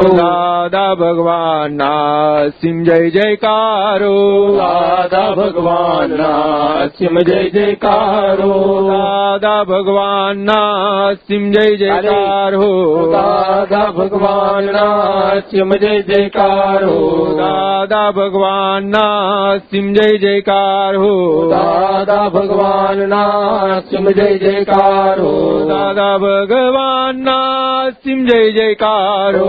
દાદા ભગવાન ના સિંહ જય જયકારો દાદા ભગવાન ના સિંહ જય જયકારો દાદા ભગવાન ના સિંહ જય જયકારો દાદા ભગવાન ના સિંહ જય જયકારો દાદા ભગવાન ના સિંહ જય જયકારો દાદા ભગવાન ના સિંહ જય જયકારો દાદા ભગવાન ના સિંહ જય જયકારો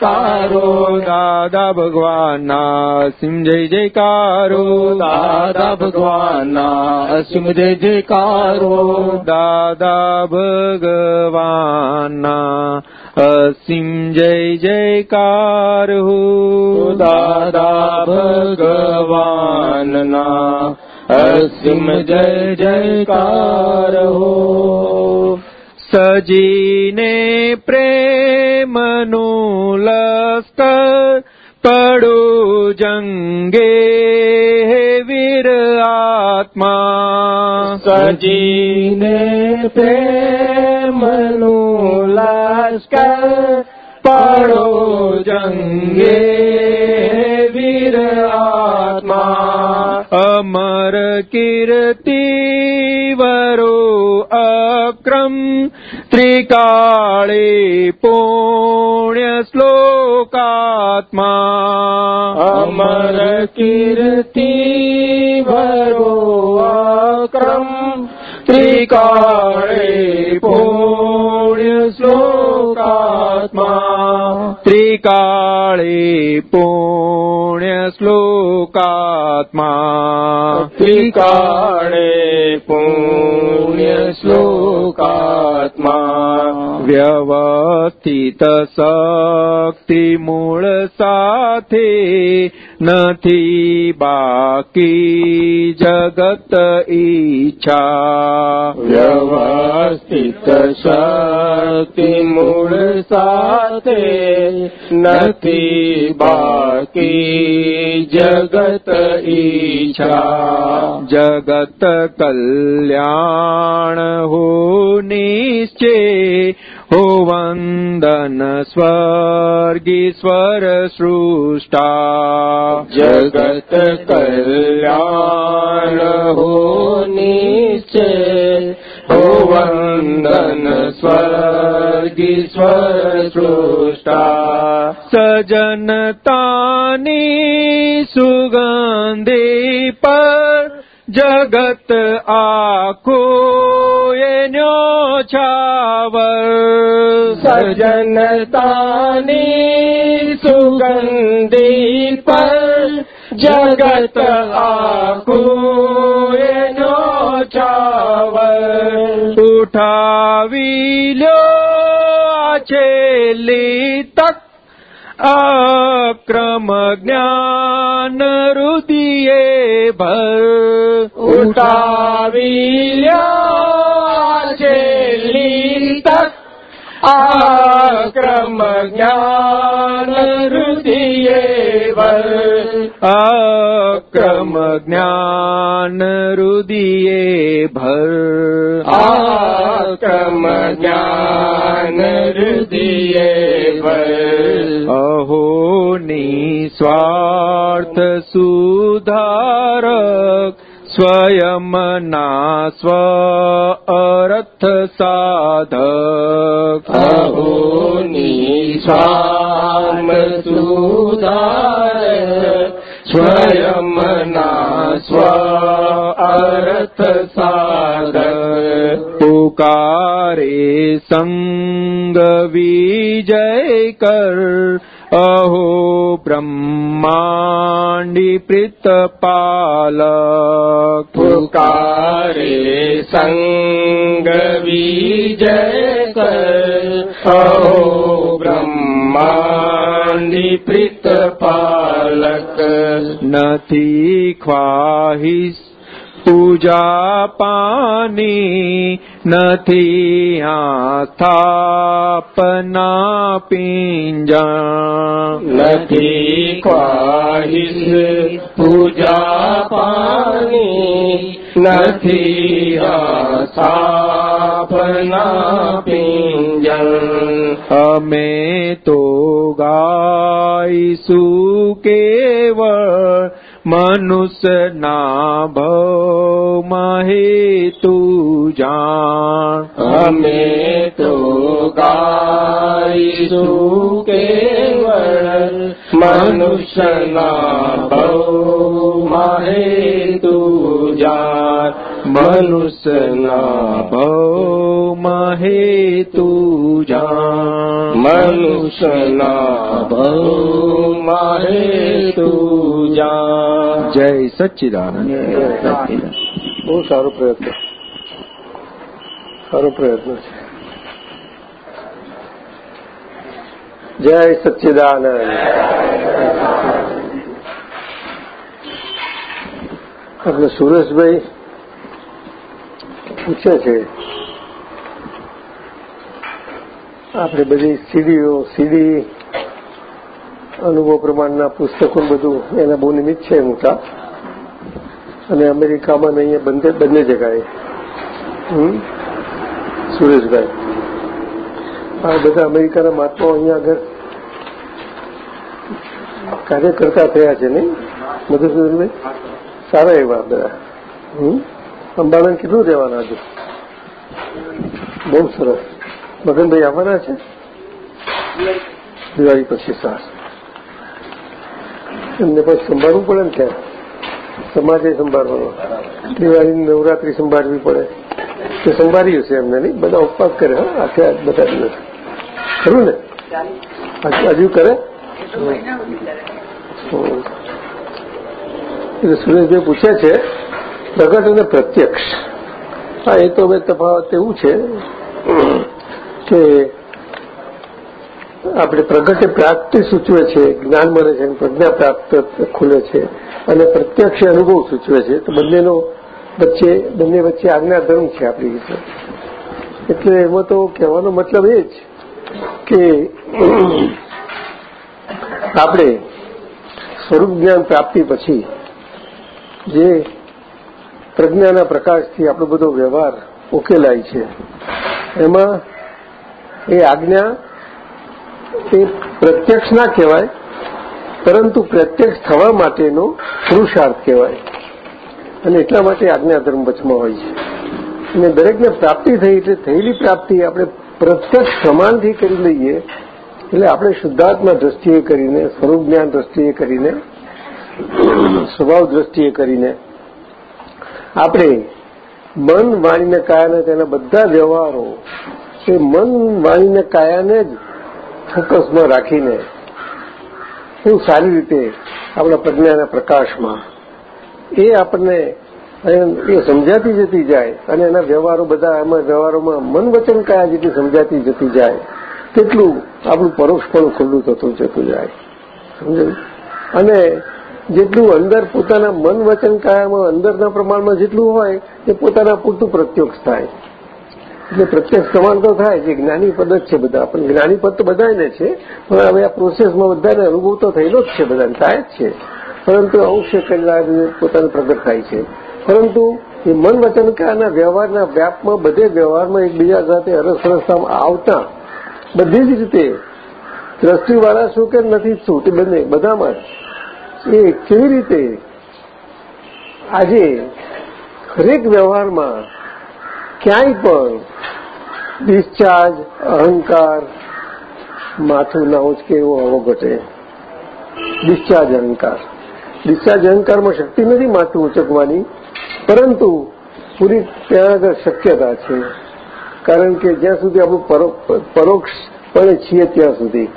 જયકારો, દાદા ભગવાનના. અસીમ જય જયકારો, દાદા ભગવાનના. અસીમ જય જયકારો, દાદા ભગવાનના. અસીમ જય જયકાર હો દાદા ભગવાનના. અસીમ જય જયકાર. હો સજીને પ્રેમનું લશ્કર પડો જંગે વીર આત્મા સજીને પ્રેમનું લશ્કર પડો જંગે વીર આત્મા અમર કીર્તિ વરો અક્રમ ત્રિકાળે પુણ્ય શ્લોકાત્મા અમર કીર્તિ ભરો આક્રમ ત્રિકાળે પુણ્ય શ્લોકાત્મા ત્રિકાળે પુણ્ય શ્લોકાત્મા ત્રિકાળે પુણ્ય શ્લોકાત્મા વ્યવસ્થિત શક્તિ મૂળ સાથે નથી બાકી જગત ઈચ્છા. વ્યવસ્થિત શક્તિ મૂળ સાથે નથી બાકી જગત ઈચ્છા. જગત કલ્યાણ હો નિશ્ચય वन्दन स्वर्गीश्वर सृष्टा जगत कल्याण हो निश्चय हो वन्दन स्वर्गीश्वर सृष्टा सजनतानि सुगन्धि पर જગત આખો એનો છાવર. સજનતાની સુગંધી પર જગત આખો એનો છાવર. ઉઠાવી લો છેલ્લી તક अक्रम ज्ञान रुदिये भर उठावी तक आक्रम ज्ञान रुदियेव आक्रम ज्ञान रुदिये भर आक्रम ज्ञान रुदिये भर अहो निस्वार्थ सुधारक અહો નિસ્વાર્થ સુધારક સ્વયંના સ્વ અરથ સાધક અહો નિસ્વામ સુધાર સ્વયંના સ્વ અર્થ સાધક પુકારે સંગ વિજય કર અહો પૂજા પાની નથી આસ્થાપના પિંજા નથી ખ્વાહિશ પૂજા પાની નથી સ્થાપના પિંજન અમે તો ગાઈશું કેવળ મનુષ્યના ભવમાં હેતુ જાણ અમે તો ગાઈશું કેવળ મનુષ્યના ભવમાં હેતુ જાત મનુષ્યના ભવમાં હેતુ જાણ મનુષ્યના ભવમાં હેતુ જાત જય સચ્ચિદાનંદ બહુ સારો પ્રયત્ન સારો પ્રયત્ન છે જય સચ્ચિદાનંદ આપણે સુરેશભાઈ પૂછે છે. આપણે બધી સીડીઓ, સીડી અનુભવ પ્રમાણના પુસ્તકો બધું એના બહુ નિમિત્ત છે મોટા. અને અમેરિકામાં ને અહીંયા બંને બંને જગાએ? સુરેશભાઈ. આ બધા અમેરિકાના મહાત્માઓ અહીંયા આગળ કાર્ય કરતા થયા છે નહીં મધુસૂદનભાઈ? સારા એવા બધા. હમ? અંબાલાને કેટલું રહેવાના છે બહુ સરસ. મગનભાઈ આવવાના છે? દિવાળી પછી સાસ. એમને પછી સંભાળવું પડે ને ત્યાં સમાજે સંભાળવાનો. દિવાળી નવરાત્રી સંભાળવી પડે. તો સંભાળ્યું છે એમને નહીં? બધા ઉપવાસ કરે, હા? આખે આજ બધા દિવસ. ખરું ને? હજુ- કરે. એટલે સુરેશભાઈ પૂછે છે પ્રગટ અને પ્રત્યક્ષ. હા, એ તો હવે તફાવત એવું છે કે આપણે પ્રગટે પ્રાપ્તિ સૂચવે છે, જ્ઞાન મળે છે, પ્રજ્ઞા પ્રાપ્ત ખુલે છે અને પ્રત્યક્ષ અનુભવ સૂચવે છે. તો બંનેનો વચ્ચે, બંને વચ્ચે આજ્ઞા ધર્મ છે આપણી રીતે. એટલે એમાં તો કહેવાનો મતલબ એ જ કે આપણે સ્વરૂપ જ્ઞાન પ્રાપ્તિ પછી જે પ્રજ્ઞાના પ્રકાશથી આપણો બધો વ્યવહાર ઉકેલાય છે. એમાં એ આજ્ઞા એ પ્રત્યક્ષ ના કહેવાય, પરંતુ પ્રત્યક્ષ થવા માટેનો પુરુષાર્થ કહેવાય. અને એટલા માટે આજ્ઞાધર્મ વચમાં હોય છે. અને દરેકને પ્રાપ્તિ થઈ એટલે થયેલી પ્રાપ્તિ આપણે પ્રત્યક્ષ પ્રમાણથી કરી લઈએ, એટલે આપણે શુદ્ધાત્મા દ્રષ્ટિએ કરીને, સ્વરૂપ જ્ઞાન દ્રષ્ટિએ કરીને, સ્વભાવ દ્રષ્ટિએ કરીને આપણે મન વાણીને કાયાને તેના બધા વ્યવહારો એ મન વાણીને કાયાને જ ફોકસમાં રાખીને ખૂબ સારી રીતે આપણા પ્રજ્ઞાના પ્રકાશમાં એ આપણને એ સમજાતી જતી જાય અને એના વ્યવહારો બધા એમાં વ્યવહારોમાં મન વચન કાયા જેટલી સમજાતી જતી જાય, તેટલું આપણું પરોક્ષપણું ખુલ્લું થતું જતું જાય. સમજાયું? અને જેટલું અંદર પોતાના મન વચન કાયામાં અંદરના પ્રમાણમાં જેટલું હોય, એ પોતાના પૂરતું પ્રત્યક્ષ થાય. એટલે પ્રત્યક્ષ પ્રમાણ તો થાય છે જ્ઞાની પદ જ છે બધા. પણ જ્ઞાની પદ તો બધાને છે. પણ હવે આ પ્રોસેસમાં બધાને અનુભવ તો થયેલો જ છે બધાને, થાય જ છે. પરંતુ અંશ કલાક પોતાને પ્રગટ થાય છે. પરંતુ એ મન વચનકાના વ્યવહારના વ્યાપમાં બધે વ્યવહારમાં એકબીજા સાથે અરસરસતામાં આવતા, બધી જ રીતે દ્રષ્ટિવાળા શું કે નથી શું તે બંને, બધામાં એ કેવી રીતે? આજે હરેક વ્યવહારમાં ક્યાંય પણ ડિસ્ચાર્જ, અહંકાર, માથું ના ઉચકે એવો આવો ઘટે. ડિસ્ચાર્જ, અહંકાર. ડિસ્ચાર્જ, અહંકારમાં શક્તિ નથી માથું ઉચકવાની, પરંતુ પૂરી ત્યાં આગળ શક્યતા છે. કારણ કે જ્યાં સુધી આપણું પરોક્ષપણે છીએ ત્યાં સુધી.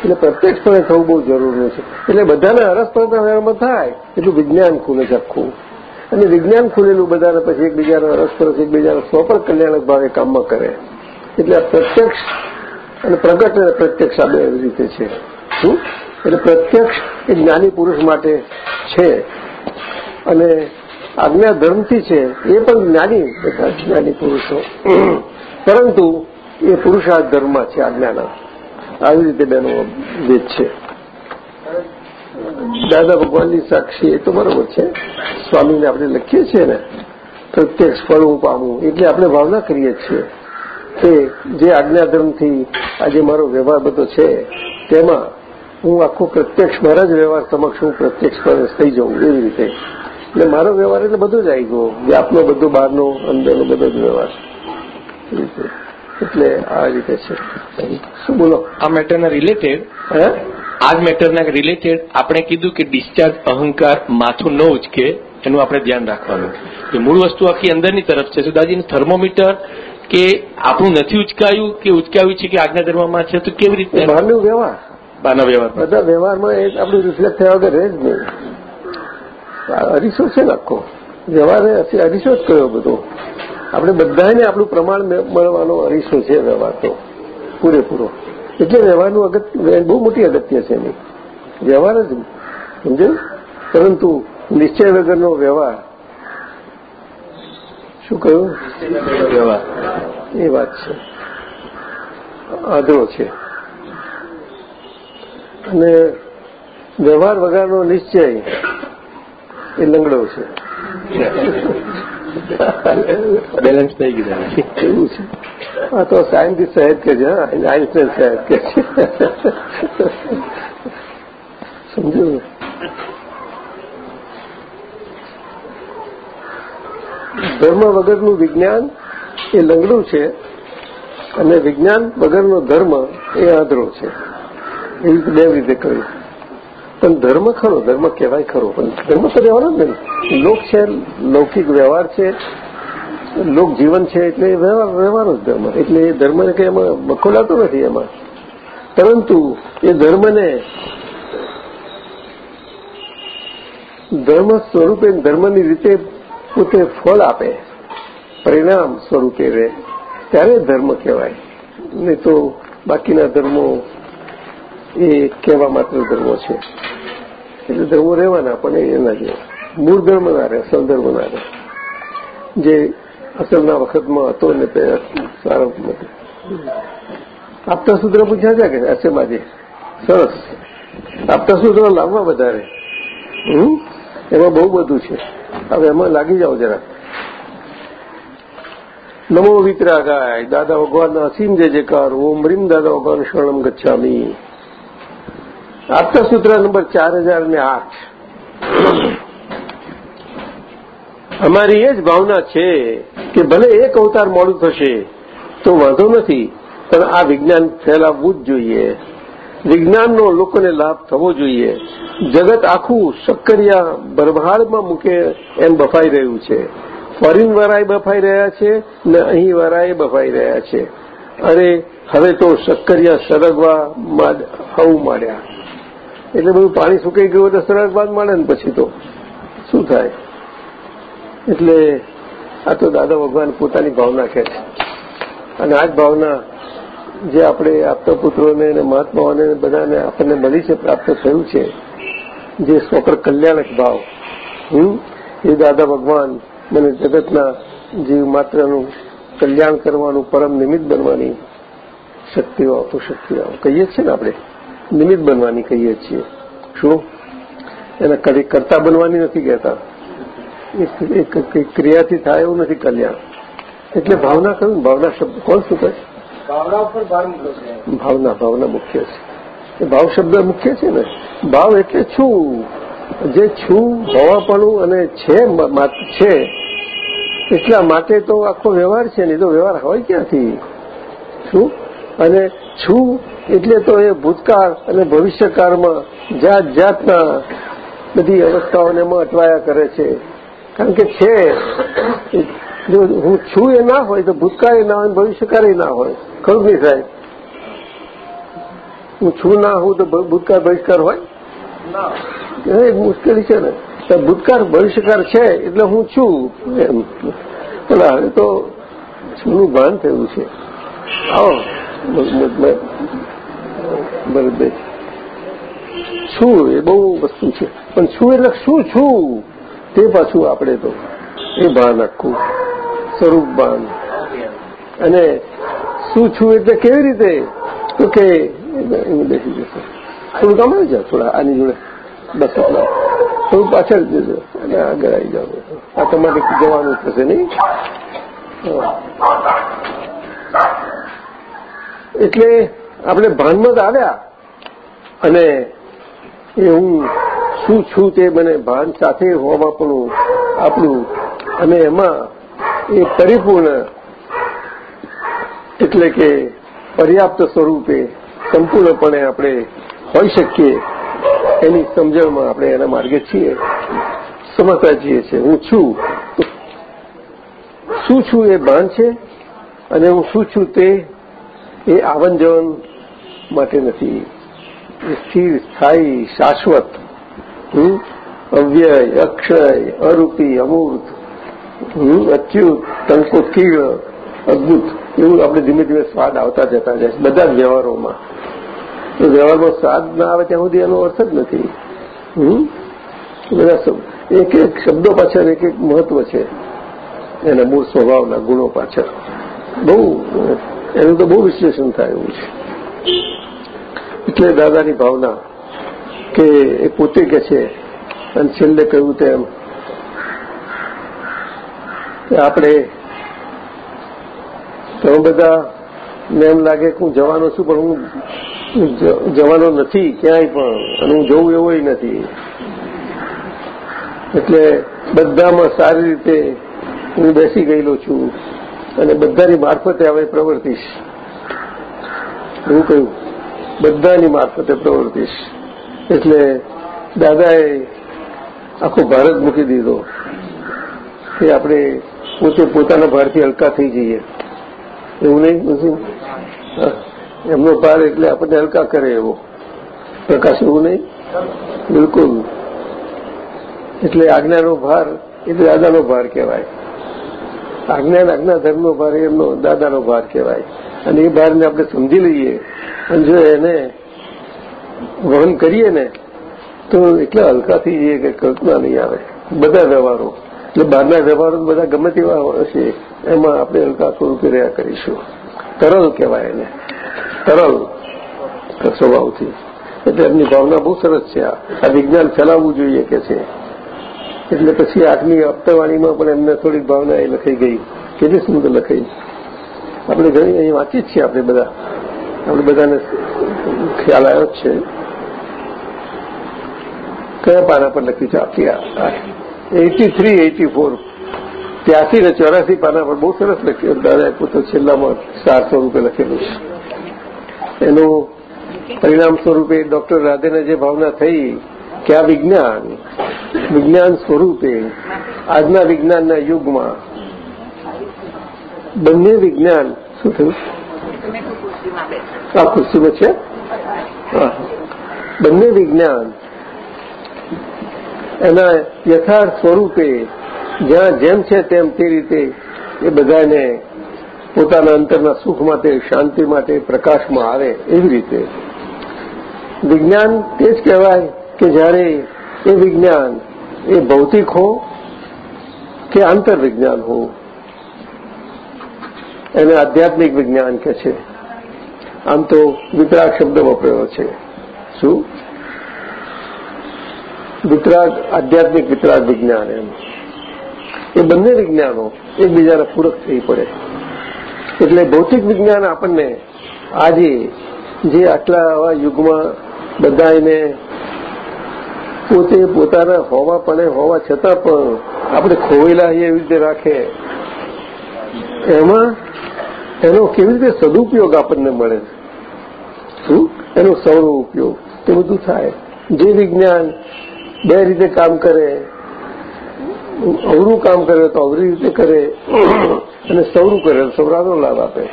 એટલે પ્રત્યક્ષપણે થવું બહુ જરૂરી છે. એટલે બધાને વ્યવહારમાં થાય, એટલું વિજ્ઞાન ખુલે છે આખું. અને વિજ્ઞાન ખુલેલું બધાને પછી એકબીજાને અરસપરસ એકબીજાને સ્વ કલ્યાણક ભાવે કામમાં કરે. એટલે પ્રત્યક્ષ અને પ્રગટ અને પ્રત્યક્ષ આ બે રીતે છે. શું? એટલે પ્રત્યક્ષ એ જ્ઞાની પુરુષ માટે છે. અને આજ્ઞા ધર્મથી છે. એ પણ જ્ઞાની, બધા જ્ઞાની પુરુષો. પરંતુ એ પુરુષાર્થ ધર્મમાં છે આજ્ઞાના. આવી રીતે બેનો વેદ છે. દાદા ભગવાનની સાક્ષી એ તો બરોબર છે. સ્વામીને આપણે લખીએ છીએ ને, પ્રત્યક્ષ ફળ હું પામું, એટલે આપણે ભાવના કરીએ છીએ કે જે આજ્ઞાધર્મથી આજે મારો વ્યવહાર બધો છે, તેમાં હું આખો પ્રત્યક્ષ, મારા જ વ્યવહાર સમક્ષ હું પ્રત્યક્ષ થઈ જાઉં એવી રીતે. એટલે મારો વ્યવહાર એટલે બધો જ આવી ગયો, વ્યાપનો બધો, બહારનો, અંદરનો બધો જ વ્યવહાર. એટલે આ રીતે છે. શું બોલો? આ મેટરના રિલેટેડ આ જ મેટરના રિલેટેડ આપણે કીધું કે ડિસ્ચાર્જ અહંકાર માથું ન ઉચકે એનું આપણે ધ્યાન રાખવાનું. કે મૂળ વસ્તુ આખી અંદરની તરફ છે. દાદાજીનું થર્મોમીટર કે આપણું નથી ઉચકાયું કે ઉચકાયું છે કે આજના ધર્મમાં છે તો કેવી રીતે? બહારનો વ્યવહાર. બહારનો વ્યવહાર. બધા વ્યવહારમાં એ આપણું રિફ્લેક્ટ થયા વગર રહે જ નહીં. અરીસો છે લખો. આખો વ્યવહાર અરીસો જ કયો બધો. આપણે બધાને આપણું પ્રમાણ મળવાનો અરીસો છે વ્યવહાર તો, પૂરેપૂરો. એટલે વ્યવહારનું અગત્ય બહુ મોટી અગત્ય છે એની. વ્યવહાર જ સમજે? પરંતુ નિશ્ચય વગરનો વ્યવહાર. શું કહ્યું? વ્યવહાર એ વાત છે. આદરો છે. અને વ્યવહાર વગરનો નિશ્ચય એ લંગડો છે. બેલેન્સ થઈ ગયું એવું છે આ તો સાયન્ટિસ્ટ સાહેબ કે છે આઈન્સ્ટાઈન સાહેબ કે છે સમજુ ધર્મ વગરનું વિજ્ઞાન એ લંગડું છે અને વિજ્ઞાન વગરનો ધર્મ એ આંધળો છે. એવી બે રીતે કહ્યું પણ ધર્મ ખરો, ધર્મ કહેવાય ખરો, પણ ધર્મ તો રહેવાનો જ નહીં લોક છે, લૌકિક વ્યવહાર છે, લોક જીવન છે, એટલે વ્યવહાર જ ધર્મ. એટલે એ ધર્મને કંઈ એમાં બખોલાતો નથી એમાં. પરંતુ એ ધર્મને ધર્મ સ્વરૂપે, ધર્મની રીતે પોતે ફળ આપે, પરિણામ સ્વરૂપે રહે, ત્યારે ધર્મ કહેવાય. નહીં તો બાકીના ધર્મો એ કહેવા માત્ર ધર્મો છે. એટલે ધર્મો રહેવાના, પણ એના જે મૂળ ધર્મ ના રહે ધર્મ ના રહે. જે અસલના વખતમાં હતો ને તે સારો આપતા સૂત્ર પૂછ્યા છે કે અસેમાજે સરસ. આપતા સૂત્ર લાવવા વધારે. એમાં બહુ બધું છે. હવે એમાં લાગી જાઓ જરા. નમો વિતરાગાય. દાદા ભગવાનના અસીમ જે જયકાર ઓમ રીમ દાદા ભગવાન શરણમ ગચ્છામી. આપતા નંબર ચાર હજાર ને આઠ. અમારી એ જ ભાવના છે કે ભલે એક અવતાર મોડું થશે, તો વાંધો નથી, પણ આ વિજ્ઞાન ફેલાવવું જ જોઈએ. વિજ્ઞાનનો લોકોને લાભ થવો જોઈએ. જગત આખું શક્કરિયા ભરભાડમાં મૂકે એમ બફાઈ રહ્યું છે. ફોરીન વાળાએ બફાઈ રહ્યા છે ને અહીં વાળાએ બફાઈ રહ્યા છે. અરે, હવે તો શક્કરિયા સરગવા આવું માંડ્યા. એટલે બધું પાણી સુકાઈ ગયું તો સરળ બાદ માંડે ને પછી તો શું થાય? એટલે આ તો દાદા ભગવાન પોતાની ભાવના કહે છે. અને આ જ ભાવના જે આપણે આપતા પુત્રોને અને મહાત્માઓને બધાને આપણને મળી છે, પ્રાપ્ત થયું છે, જે સ્વકર કલ્યાણક ભાવ એ દાદા ભગવાન મને જગતના જીવ માત્રનું કલ્યાણ કરવાનું પરમ નિમિત્ત બનવાની શક્તિઓ, આપો શક્તિઓ કહીએ છીએ ને આપણે? નિમિત્ત બનવાની કહીએ છીએ. શું? એને કદી કરતા બનવાની નથી કહેતા. એ ક્રિયાથી થાય એવું નથી કલ્યાણ. એટલે ભાવના કહ્યું ભાવના શબ્દ કોણ શું કહે ભાવના ઉપર ભાર ભાવના ભાવના મુખ્ય છે. એ ભાવ શબ્દ મુખ્ય છે ને? ભાવ એટલે છું. જે છું હોવાપણું અને છે છે એટલા માટે તો આખો વ્યવહાર છે ને? એ તો વ્યવહાર હોય ક્યાંથી? શું? અને છું એટલે તો એ ભૂતકાળ અને ભવિષ્યકાળમાં જાત જાતના બધી અવસ્થાઓને એમાં અટવાયા કરે છે. કારણ કે છે જો હું છું એ ના હોય તો ભૂતકાળ ના હોય ભવિષ્યકાળ ના હોય. ખરું નહીં સાહેબ? હું છું ના હોઉં તો ભૂતકાળ બહિષ્કાર હોય? એ મુશ્કેલી છે ને. ભૂતકાળ ભવિષ્યકાળ છે એટલે હું છું એમ. પણ હવે તો શુંનું ભાન થયું છે. આવો. ભરતભાઈ છું એ બહુ વસ્તુ છે. પણ છું એટલે શું છું? તે પાછું આપણે તો એ ભાન આખું. સ્વરૂપ ભાન. અને શું છું એટલે કેવી રીતે? તો કે બેસી જશે. થોડું કામ આવી જાઓ, થોડા આની જોડે. બસ એટલા. થોડું પાછળ જજો અને આગળ આવી જાઓ. આ તમારે જવાનું થશે, નહીં? એટલે આપણે ભાનમાં જ આવ્યા. અને એ હું શું છું તે મને ભાન સાથે હોવા પણ આપણું અને એમાં એ પરિપૂર્ણ એટલે કે પર્યાપ્ત સ્વરૂપે સંપૂર્ણપણે આપણે હોઈ શકીએ એની સમજણમાં આપણે એના માર્ગે છીએ. સમજતા છીએ છીએ. હું છું. શું છું એ ભાન છે? અને હું શું છું તે એ આવન જવન માટે નથી. એ સ્થિર સ્થાયી, શાશ્વત અવ્યય, અક્ષય, અરૂપી, અમૂર્ત અચ્યુત ટંકોત્કીર્ણ અદભુત, એવું આપણે ધીમે ધીમે સ્વાદ આવતા જતા જાય બધા જ વ્યવહારોમાં. તો વ્યવહારમાં સ્વાદ ના આવે ત્યાં સુધી એનો અર્થ જ નથી. બધા એક એક શબ્દો પાછળ એક એક મહત્વ છે. એના મૂળ સ્વભાવના, ગુણો પાછળ. બહુ એનું તો બહુ વિશ્લેષણ થાય એવું છે. એટલે દાદાની ભાવના કે એ પોતે કે છે, અને છેલ્લે કહ્યું તેમ, કે આપણે તમે બધા ને એમ લાગે કે હું જવાનો છું, પણ હું જવાનો નથી ક્યાંય પણ, અને હું જવું એવો નથી. એટલે બધામાં સારી રીતે હું બેસી ગયેલો છું. અને બધાની મારફતે હવે પ્રવર્તીશ. એવું કહ્યું બધાની મારફતે પ્રવર્તીશ. એટલે દાદાએ આખો ભારત મૂકી દીધો કે આપણે પોતે પોતાના ભારથી હલકા થઈ જઈએ. એવું નહીં એમનો ભાર એટલે આપણને હલકા કરે એવો. પ્રકાશ એવું નહીં? બિલકુલ. એટલે આજ્ઞાનો ભાર, એટલે દાદાનો ભાર કહેવાય. આજ્ઞાન આજ્ઞા ધર્મનો ભાર, એમનો દાદાનો ભાર કહેવાય. અને એ ભારને આપણે સમજી લઈએ. અને જો એને વહન કરીએ ને, તો એટલા હલકા થઈ જઈએ કે કલ્પના નહીં આવે. બધા વ્યવહારો. એટલે બહારના વ્યવહારો બધા ગમે તેવા હશે એમાં આપણે હલકા સ્વરૂપે રહ્યા કરીશું. તરલ કહેવાય એને. તરલ સ્વભાવથી. એટલે એમની ભાવના બહુ સરસ છે આ વિજ્ઞાન ફેલાવવું જોઈએ કે છે. એટલે પછી આગની હપ્તાવાણીમાં પણ એમને થોડીક ભાવના એ લખાઈ ગઈ કેટલી સુંદર લખાઈ. આપણે ઘણી અહીં વાંચી જ છીએ આપણે બધા. આપણે બધાને ખ્યાલ આવ્યો જ છે. કયા પાના પર લખ્યું છે? આપી એટી થ્રી એટી ફોર ત્યાંથી ને ચોરાસી પાના પર બહુ સરસ લખ્યું. દાદાએ પોતે છેલ્લામાં ચારસો રૂપે લખેલું છે. એનું પરિણામ સ્વરૂપે ડોક્ટર રાધેને જે ભાવના થઈ કે આ વિજ્ઞાન વિજ્ઞાન સ્વરૂપે, આજના વિજ્ઞાનના યુગમાં, બંને વિજ્ઞાન શું થયું? આ ખુરશીમાં છે? બંને વિજ્ઞાન એના યથાર્થ સ્વરૂપે, જ્યાં જેમ છે તેમ તે રીતે એ બધાને પોતાના અંતરના સુખ માટે, શાંતિ માટે, પ્રકાશમાં આવે એવી રીતે. વિજ્ઞાન તે જ કહેવાય કે જ્યારે એ વિજ્ઞાન એ ભૌતિક હો કે આંતરવિજ્ઞાન હો? એને આધ્યાત્મિક વિજ્ઞાન કે છે? આમ તો વિતરાગ શબ્દ વપરાયો છે. શું? વિતરાગ, આધ્યાત્મિક વિતરાગ વિજ્ઞાન એમ. એ બંને વિજ્ઞાનો એકબીજાને પૂરક થઈ પડે. એટલે ભૌતિક વિજ્ઞાન આપણને આજે જે આટલા આવા યુગમાં બધા એને પોતે પોતાના હોવા પણ હોવા છતાં પણ આપણે ખોવેલા એવી રીતે રાખે. એમાં એનો કેવી રીતે સદુપયોગ આપણને મળે શું? એનો સૌનો ઉપયોગ. તે બધું થાય. જે વિજ્ઞાન બે રીતે કામ કરે, અવરું કામ કરે તો અવરી રીતે કરે, અને સૌરું કરે, સૌરાનો લાભ આપે.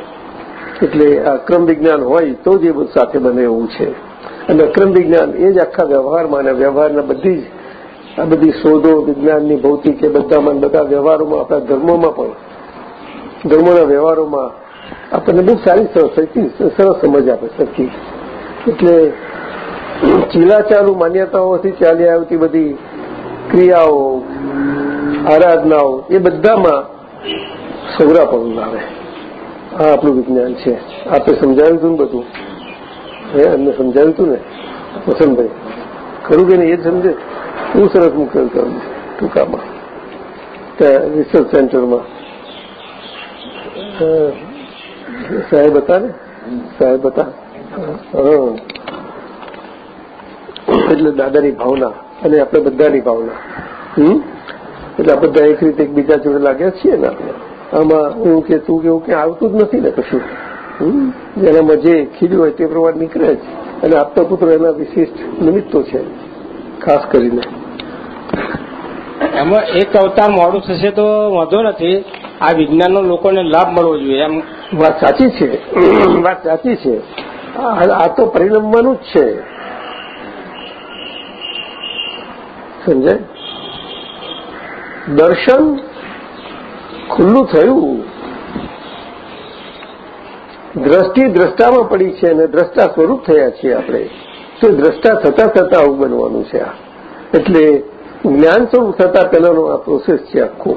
એટલે આ ક્રમ વિજ્ઞાન હોય તો જ એ સાથે બને એવું છે. અને અક્રમ વિજ્ઞાન એ જ આખા વ્યવહારમાં અને વ્યવહારના બધી જ આ બધી શોધો, વિજ્ઞાનની ભૌતિક એ બધામાં બધા વ્યવહારોમાં, આપણા ધર્મોમાં પણ. ધર્મોના વ્યવહારોમાં આપણને બહુ સારી સરસ સમજ આપે સરખી. એટલે ચીલાચાલુ માન્યતાઓથી ચાલી આવતી બધી ક્રિયાઓ, આરાધનાઓ, એ બધામાં સૌરાપણું આવે. આ આપણું વિજ્ઞાન છે. આપણે સમજાવ્યું હતું બધું? હે, એમને સમજાવ્યું હતું ને? વસંતભાઈ, ખરું કે એ જ સમજે? હું સરસ મુકેલ કરું ટૂંકામાં. ત્યાં રિસર્ચ સેન્ટરમાં સાહેબ હતા ને? સાહેબ હતા. એટલે દાદાની ભાવના અને આપણે બધાની ભાવના. હમ? એટલે આ બધા એક રીતે એકબીજા જોડે લાગ્યા છીએ ને આપણે. આમાં હું કે તું કેવું કે આવતું જ નથી ને કશું. જેનામાં જે ખીલ્યું હોય તે પ્રમાણે નીકળે જ. અને આપતા પુત્ર એના વિશિષ્ટ નિમિત્તો છે ખાસ કરીને. એમાં એક અવતાર મોડું થશે તો વાંધો નથી. આ વિજ્ઞાનનો લોકોને લાભ મળવો જોઈએ એમ. વાત સાચી છે. વાત સાચી છે. આ તો પરિણમવાનું જ છે. સમજાય? દર્શન ખુલ્લું થયું. દ્રષ્ટિ દ્રષ્ટામાં પડી છે અને દ્રષ્ટા સ્વરૂપ થયા છીએ આપણે. તો દ્રષ્ટા થતા થતાં આવું બનવાનું છે આ. એટલે જ્ઞાન સ્વરૂપ થતા પહેલાનો આ પ્રોસેસ છે આખો.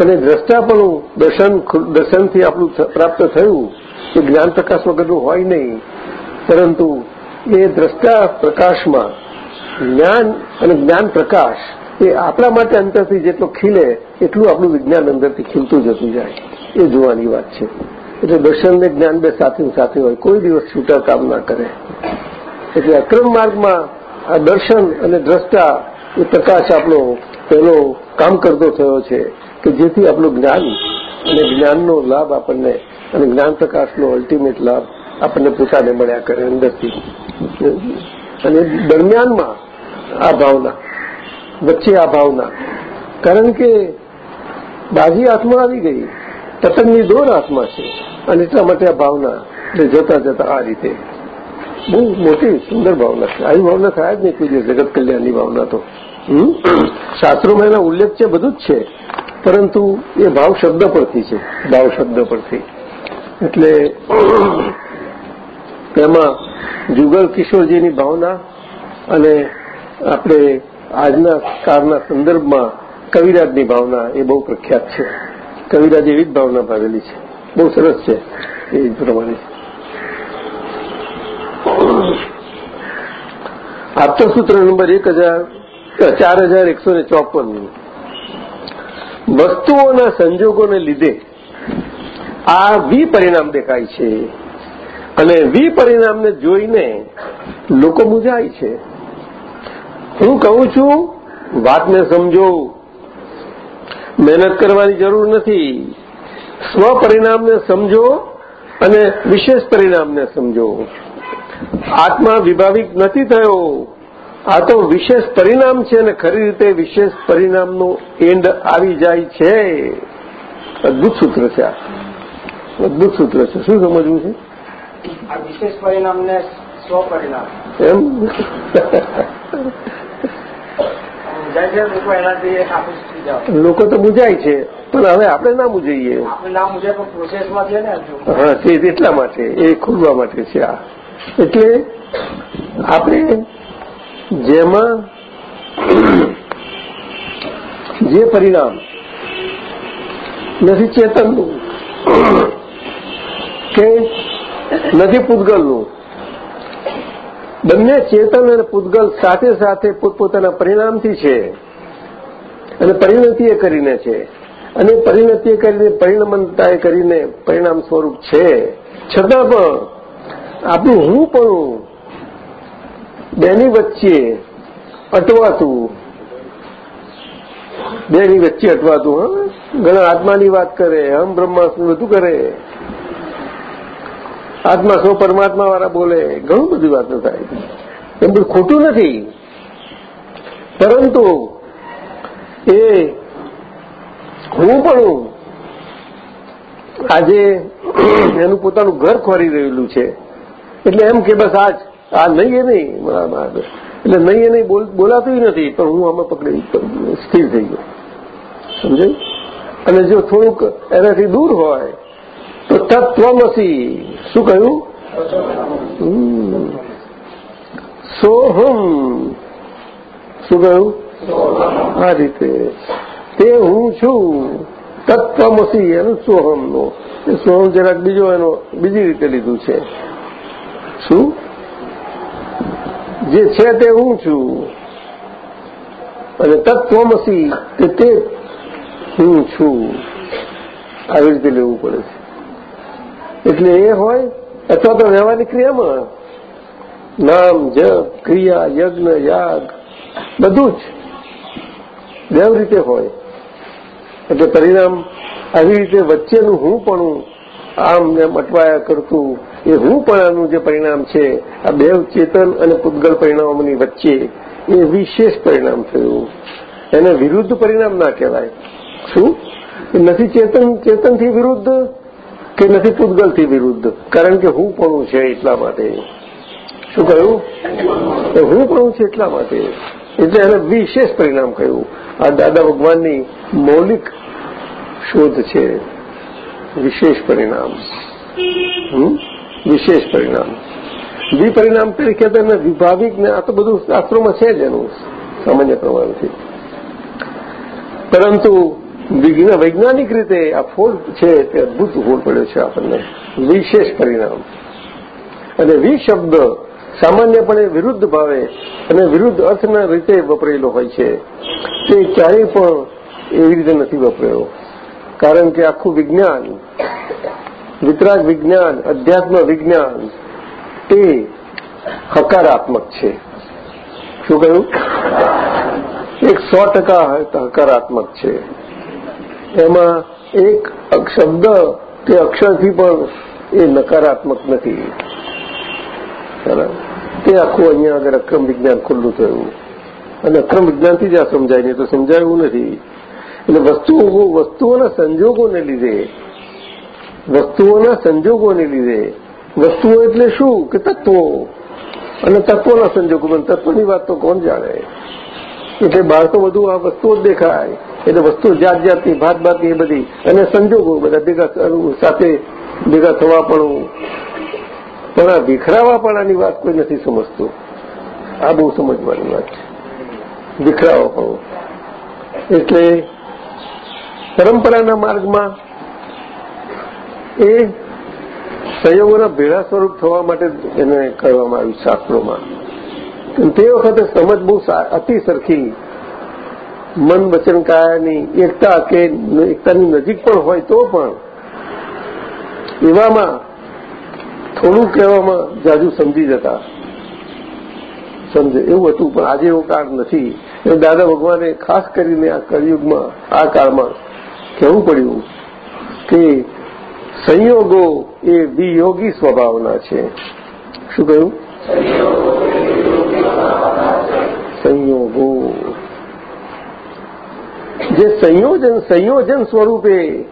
અને દ્રષ્ટાપણું દર્શન દર્શનથી આપણું પ્રાપ્ત થયું એ જ્ઞાન પ્રકાશ વગરનું હોય નહીં. પરંતુ એ દ્રષ્ટા પ્રકાશમાં જ્ઞાન અને જ્ઞાન પ્રકાશ એ આપણા માટે અંતરથી જેટલો ખીલે એટલું આપણું વિજ્ઞાન અંદરથી ખીલતું જતું જાય. એ જોવાની વાત છે. એટલે દર્શન જ્ઞાન બે સાથે સાથે હોય. કોઈ દિવસ છૂટા કામ ના કરે. એટલે અક્રમ માર્ગમાં આ દર્શન અને દ્રષ્ટા એ પ્રકાશ આપણો પહેલો કામ કરતો થયો છે કે જેથી આપણું જ્ઞાન અને જ્ઞાનનો લાભ આપણને અને જ્ઞાન પ્રકાશનો અલ્ટિમેટ લાભ આપણને પોતાને મળ્યા કરે અંદરથી. અને દરમિયાનમાં આ ભાવના, વચ્ચે આ ભાવના. કારણ કે બાજી હાથમાં આવી ગઈ. પતંગની દોર હાથમાં છે. અને એટલા માટે આ ભાવના એટલે જતા જતા આ રીતે. બહુ મોટી સુંદર ભાવના છે. આવી ભાવના થયા જ નહીં કોઈ જગત કલ્યાણની ભાવના તો. શાસ્ત્રોમાં એના ઉલ્લેખ છે, બધું જ છે. પરંતુ એ ભાવ શબ્દ પરથી છે. ભાવ શબ્દ પરથી. એટલે તેમાં જુગલ કિશોરજીની ભાવના અને આપણે આજના કાળના સંદર્ભમાં કવિરાજની ભાવના એ બહુ પ્રખ્યાત છે. કવિરાજ એવી જ ભાવના ભાવેલી છે. બહુ સરસ છે. એ પ્રમાણે. આપતસૂત્ર નંબર એક હજાર, ચાર હજાર એકસો ને ચોપન વસ્તુઓના સંજોગોને લીધે આ વિપરિણામ દેખાય છે. અને વિપરિણામને જોઈને લોકો મૂંઝાય છે. હું કહું છું, વાતને સમજો. મહેનત કરવાની જરૂર નથી. સ્વપરિણામને સમજો અને વિશેષ પરિણામને સમજો. આત્મા વિભાવિક નથી થયો. આ તો વિશેષ પરિણામ છે અને ખરી રીતે વિશેષ પરિણામનો એન્ડ આવી જાય છે. અદભુત સૂત્ર છે આ. અદભુત સૂત્ર છે. શું સમજવું છે? આ વિશેષ પરિણામને સ્વપરિણામ. એમ? લોકો તો બુજાય છે. પણ હવે આપણે ના હજુ હા તે એટલા માટે એ ખુલવા માટે છે આ. એટલે આપણે જેમાં જે પરિણામ નથી ચેતનનું કે નથી પૂતગલનું બંને ચેતન અને પૂતગલ સાથે સાથે પોતપોતાના પરિણામથી છે. અને પરિણતિએ કરીને છે. અને પરિણતિએ કરીને પરિણમનતાએ કરીને પરિણામ સ્વરૂપ છે. છતાં પણ આપણું હું પણ બેની વચ્ચે અટવાતું, બેની વચ્ચે અટવાતું, હા? ઘણા આત્માની વાત કરે, હમ બ્રહ્માસ્મી બધું કરે. આત્મા સૌ પરમાત્મા વાળા બોલે, ઘણું બધી વાતો થાય. એમ બધું ખોટું નથી. પરંતુ એ હું પણ આજે એનું પોતાનું ઘર ખોરી રહેલું છે. એટલે એમ કે બસ આજ, આ નહીં એ નહીં એટલે નહીં એ નહીં બોલાતું નથી, પણ હું આમાં પકડી સ્થિર થઈ ગયો. સમજાયું અને જો થોડુંક એનાથી દૂર હોય, તો તત્વમસી, શું કહ્યું? સોહમ. શું કહ્યું? આ રીતે. તે હું છું. તત્વમસી એનું સોહમનું. એ સોહમ જરાક બીજો એનો, બીજી રીતે લીધું છે. શું? જે છે તે હું છું. અને તત્વમસી તે તે હું છું. આવી રીતે લેવું પડે છે. એટલે એ હોય અથવા તો વ્યવહારિક ક્રિયામાં. નામ, જપ, ક્રિયા, યજ્ઞ, યાગ, બધું જ. બેવ રીતે હોય. એટલે પરિણામ આવી રીતે વચ્ચેનું હું પણ આમ જેમ અટવાયા કરતું, એ હું પણ જે પરિણામ છે, આ બે ચેતન અને પૂતગલ પરિણામોની વચ્ચે એ વિશેષ પરિણામ થયું. એને વિરુદ્ધ પરિણામ ના કહેવાય. શું? નથી ચેતન, ચેતનથી વિરુદ્ધ કે નથી પૂતગલથી વિરુદ્ધ? કારણ કે હું પણ છે એટલા માટે. શું કહ્યું? હું પણ છે એટલા માટે. એટલે એને વિશેષ પરિણામ કહ્યું. આ દાદા ભગવાનની મૌલિક શોધ છે. વિશેષ પરિણામ. વિશેષ પરિણામ. વિપરિણામ તરીકે તો એને વિભાવિક ને આ તો બધું શાસ્ત્રોમાં છે જ એનું સામાન્ય પ્રમાણથી. પરંતુ વૈજ્ઞાનિક રીતે આ ફોડ છે તે અદભુત ફોડ પડ્યો છે આપણને. વિશેષ પરિણામ. અને વિ શબ્દ સામાન્યપણે વિરુદ્ધ ભાવે અને વિરુદ્ધ અર્થના રીતે વપરાયેલો હોય છે. તે ક્યારેય પણ એવી રીતે નથી વપરાયો. કારણ કે આખું વિજ્ઞાન, વિતરાગ વિજ્ઞાન, અધ્યાત્મ વિજ્ઞાન એ હકારાત્મક છે. શું કહ્યું? એક સો ટકા હકારાત્મક છે. એમાં એક શબ્દ કે અક્ષરથી પણ એ નકારાત્મક નથી. તે આખું અહીંયા આગળ અક્રમ વિજ્ઞાન ખુલ્લું થયું અને અક્રમ વિજ્ઞાનથી જ આ સમજાય નહીં તો સમજાયું નથી એટલે વસ્તુઓ વસ્તુઓના સંજોગોને લીધે વસ્તુઓના સંજોગોને લીધે વસ્તુઓ એટલે શું કે તત્વો અને તત્વોના સંજોગો પણ તત્વની વાત તો કોણ જાણે એટલે બહાર તો બધું આ વસ્તુઓ જ દેખાય એટલે વસ્તુ જાત જાતની ભાત ભાતની એ બધી અને સંજોગો બધા ભેગા સાથે ભેગા થવા પણ પણ આ વિખરાવાપણાની વાત કોઈ નથી સમજતું. આ બહુ સમજવાની વાત છે. વિખરાવાપણું એટલે પરંપરાના માર્ગમાં એ સંયોગોના ભેળા સ્વરૂપ થવા માટે એને કહેવામાં આવ્યું શાસ્ત્રોમાં. તે વખતે સમજ બહુ અતિ સરખી. મન વચન કાયાની એકતા કે એકતાની નજીક પણ હોય તો પણ એવામાં થોડું કહેવામાં જાજુ સમજી જતા. સમજે, એવું હતું, પણ આજે એવો કાળ નથી. એટલે દાદા ભગવાને ખાસ કરીને આ કળિયુગમાં, આ કાળમાં કહેવું પડ્યું કે સંયોગો એ વિયોગી સ્વભાવના છે. શું કહ્યું? સંયોગો. જે સંયોજન સંયોજન સ્વરૂપે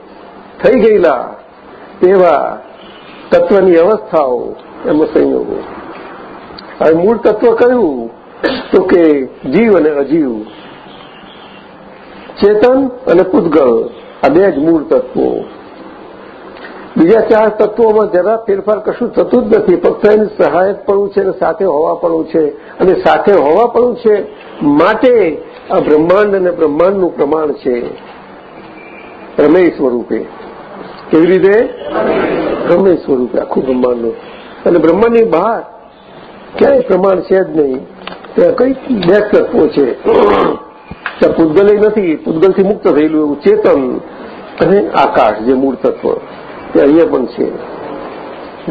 થઈ ગયેલા એવા તત્વની અવસ્થાઓ એમાં સંયોગો હવે મૂળ તત્વ કયું તો કે જીવ અને અજીવ, ચેતન અને પૂતગળ, આ બે જ મૂળ તત્વો. બીજા ચાર તત્વોમાં જરા ફેરફાર કશું થતું જ નથી, ફક્ત એની સહાયકપણું છે અને સાથે હોવાપણું છે. અને સાથે હોવાપણું છે માટે આ બ્રહ્માંડ અને બ્રહ્માંડનું પ્રમાણ છે. પ્રમેય સ્વરૂપે. કેવી રીતે? પ્રમેય સ્વરૂપે, આખું બ્રહ્માંડનું. અને બ્રહ્માંડની બહાર ક્યાંય પ્રમાણ છે જ નહીં. ત્યાં કઈ બે તત્વો છે. ત્યાં પૂતગલ નથી, પૂતગલથી મુક્ત થયેલું એવું ચેતન અને આકાશ, જે મૂળ તત્વ. તે અહીંયા પણ છે.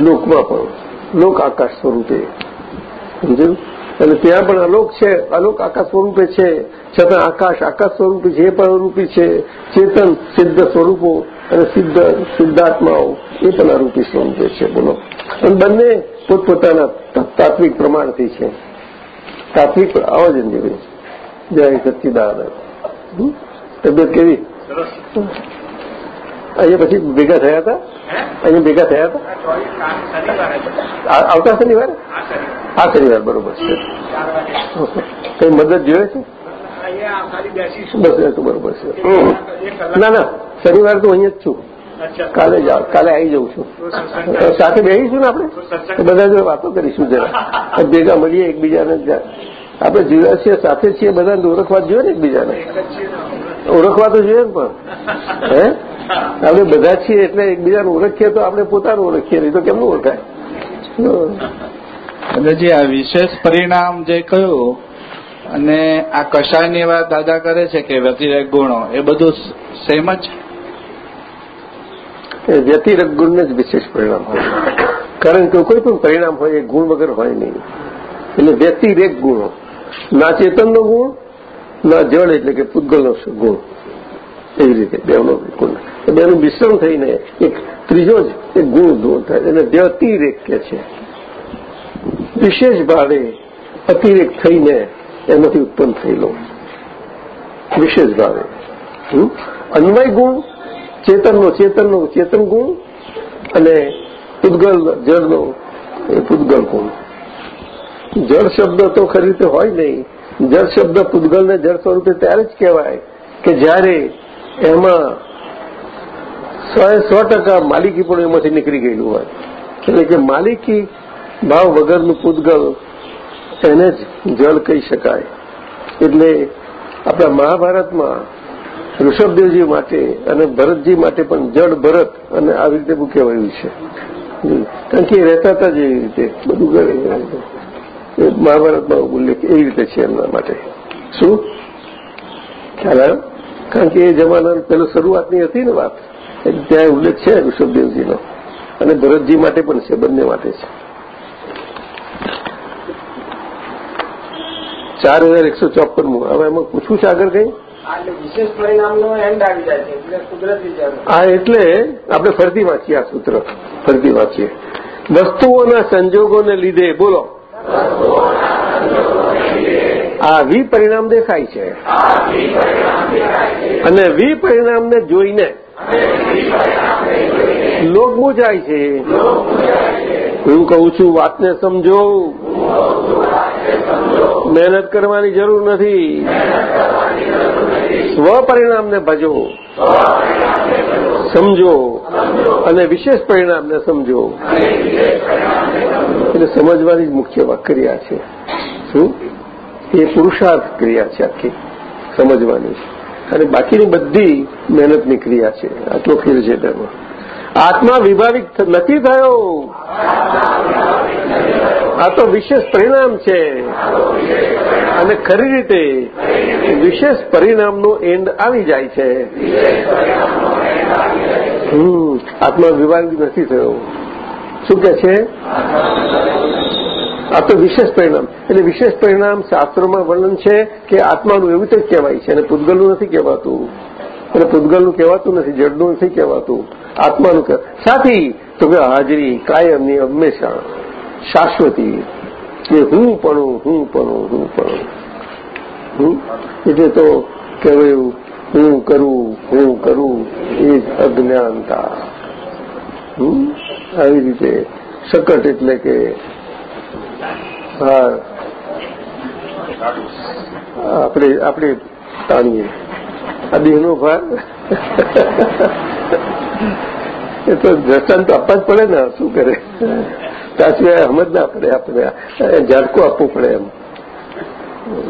લોકમાં પણ. લોક આકાશ સ્વરૂપે. સમજ્યું? અને ત્યાં પણ અલોક છે. અલોક આકાશ સ્વરૂપે છે. છતાં આકાશ આકાશ સ્વરૂપે જે પણ અરૂપી છે, ચેતન, સિદ્ધ સ્વરૂપો અને સિદ્ધ સિદ્ધાત્માઓ એ પણ અરૂપી સ્વરૂપે છે બોલો. અને બંને પોતપોતાના તાત્વિક પ્રમાણથી છે. તાત્વિક અંજલી જય સચ્ચિદાનંદ. તબિયત કેવી? અહીંયા પછી ભેગા થયા હતા? અહીંયા ભેગા થયા હતા? આવતા શનિવારે? આ શનિવાર બરોબર છે. કઈ મદદ જોઈએ છે? બસ તો બરોબર છે. ના ના શનિવાર તો અહીંયા જ છું. કાલે જ કાલે આવી જઉં છું. સાથે બેસીશું ને આપણે? બધા જોડે વાતો કરીશું જરા. ભેગા મળીએ એકબીજાને આપણે જીવ્યા છીએ સાથે છીએ બધાને ઓળખવા જોઈએ ને એકબીજાને. ઓળખવા તો જોઈએ ને પણ. હે? આપણે બધા છીએ એટલે એકબીજાને ઓળખીએ તો આપણે પોતાનું ઓળખીએ નહીં તો કેમનું ઓળખાય? અને જે આ વિશેષ પરિણામ જે કહ્યું અને આ કશાયની વાત દાદા કરે છે કે વ્યતિરેક ગુણો, એ બધું સેમ જ? વ્યતિરેક ગુણને જ વિશેષ પરિણામ હોય. કારણ કે કોઈ પણ પરિણામ હોય, એ ગુણ વગર હોય નહીં. એટલે વ્યતિરેક ગુણો. ના ચેતનનો ગુણ, ના જળ એટલે કે પૂતગલનો ગુણ. એવી રીતે બેનો ગુણ. બેનું મિશ્રણ થઈને એક ત્રીજો જ એક ગુણ દૂર થાય એને વ્યતિરેક કે છે. વિશેષ ભાવે અતિરેક થઈને એમાંથી ઉત્પન્ન થયેલો. વિશેષ ભાવે. અન્વય ગુણ, ચેતનનો ચેતનનો ચેતન ગુણ અને પૂદગલ જળનો એ પૂદગલ ગુણ. જળ શબ્દ તો ખરી રીતે હોય નહીં. જળ શબ્દ પૂદગલને જળ સ્વરૂપે ત્યારે જ કહેવાય કે જ્યારે એમાં સો સો ટકા માલિકી પણ એમાંથી નીકળી ગયેલું હોય. એટલે કે માલિકી ભાવ વગરનું પૂતગલ એને જ જળ કહી શકાય. એટલે આપણા મહાભારતમાં ઋષભદેવજી માટે અને ભરતજી માટે પણ જળ ભરત અને આવી રીતે બું કહેવાયું છે. કારણ કે એ રહેતા હતા જ એવી રીતે, બધું કરે મહાભારતમાં ઉલ્લેખ એવી રીતે છે એમના માટે. શું? ખ્યાલ આવ્યો? કારણ કે એ જમાના પેલો શરૂઆતની હતી ને વાત. ત્યાં ઉલ્લેખ છે ઋષભદેવજીનો. અને ભરતજી માટે પણ છે, બંને માટે છે. ચાર હજાર એકસો ચોપનમું હવે એમાં પૂછવું છે આગળ કઈ? વિશેષ પરિણામનો એન્ડ આવી જાય છે એટલે કુદરતી હા એટલે આપણે ફરતી વાંચીએ આ સૂત્ર. ફરતી વાંચીએ. વસ્તુઓના સંજોગોને લીધે બોલો. આ વિપરિણામ દેખાય છે. અને વિપરિણામને જોઈને લોક મૂંઝાય છે. હું કહું છું વાતને સમજો. મહેનત કરવાની જરૂર નથી. સ્વપરિણામને ભજો. સમજો. અને વિશેષ પરિણામને સમજો. એટલે સમજવાની જ મુખ્ય ક્રિયા છે. શું? એ પુરુષાર્થ ક્રિયા છે આખી. સમજવાની અને બાકીની બધી મહેનતની ક્રિયા છે. આટલો ખેલ છે તેમાં. આત્મા વિભાવિક નથી થયો. આ તો વિશેષ પરિણામ છે. અને ખરી રીતે વિશેષ પરિણામનો એન્ડ આવી જાય છે. આત્મા વિભાવિક નથી થયો. શું કે છે? આ તો વિશેષ પરિણામ. એટલે વિશેષ પરિણામ શાસ્ત્રોમાં વર્ણન છે કે આત્માનું એવું જ કહેવાય છે અને પૂતગલનું નથી કહેવાતું. એટલે પૂતગલનું કહેવાતું નથી, જડનું નથી કહેવાતું. આત્માનું સાથી તો કે હાજરી કાયમની હંમેશા શાશ્વતી. કે હું પણ હું પણ હું પણ. એટલે તો કહેવાયું, હું કરું હું કરું, એ જ અજ્ઞાનતા. આવી રીતે સકટ એટલે કે, હા. આપણે આપણે તાણીએ. આ દેહનું ભાર એ તો દ્રષ્ટાંત આપવા જ પડે ને, શું કરે? ત્યાં સિવાય ના પડે આપણે. ઝાટકો આપવું પડે એમ.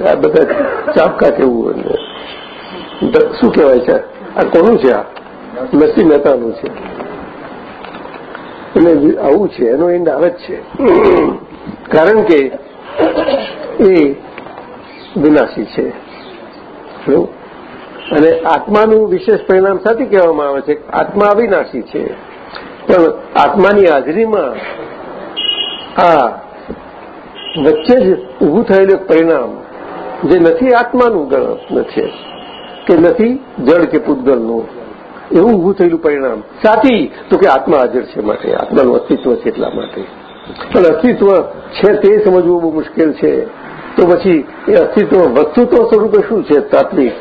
આ બધા ચાપકા કેવું શું કહેવાય છે? આ કોનું છે આ? નરસિંહ મહેતાનું છે. એટલે આવું છે, એનો એન્ડ આવે જ છે. કારણ કે એ વિનાશી છે. અને આત્માનું વિશેષ પરિણામ સાથે કહેવામાં આવે છે આત્મા અવિનાશી છે. પણ આત્માની હાજરીમાં આ વચ્ચે જ ઊભું થયેલું પરિણામ જે નથી આત્માનું ગણ છે કે નથી જળ કે પૂતગલનું, એવું ઊભું થયેલું પરિણામ. સાચી તો કે આત્મા હાજર છે માટે, આત્માનું અસ્તિત્વ છે એટલા માટે. પણ અસ્તિત્વ છે તે સમજવું બહુ મુશ્કેલ છે. તો પછી એ અસ્તિત્વ વસ્તુત્વ સ્વરૂપે શું છે? તાત્વિક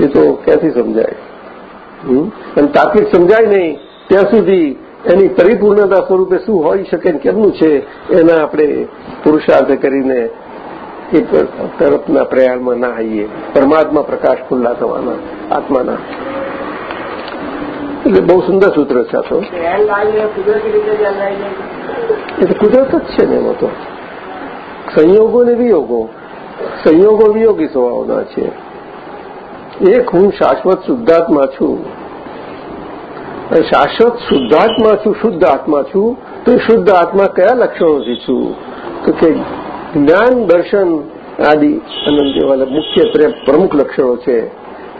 એ તો ક્યાંથી સમજાય? અને તાત્વિક સમજાય નહીં, ત્યાં સુધી એની પરિપૂર્ણતા સ્વરૂપે શું હોઈ શકે ને કેમનું છે, એના આપણે પુરુષાર્થ કરીને એ તરફના પ્રયાણમાં ના આવીએ. પરમાત્મા પ્રકાશ ખુલ્લા થવાના, આત્માના. એટલે બહુ સુંદર સૂત્ર છે આ તો. એ તો કુદરત જ છે ને એમાં તો. સંયોગો ને વિયોગો. સંયોગો વિયોગી સ્વભાવના છે. એક હું શાશ્વત શુદ્ધાત્મા છું. શાશ્વત શુદ્ધાત્મા છું, શુદ્ધ આત્મા છું, તો શુદ્ધ આત્મા કયા લક્ષણોથી છું? તો કે જ્ઞાન, દર્શન આદિ અનંત જેવા મુખ્ય પ્રમુખ લક્ષણો છે.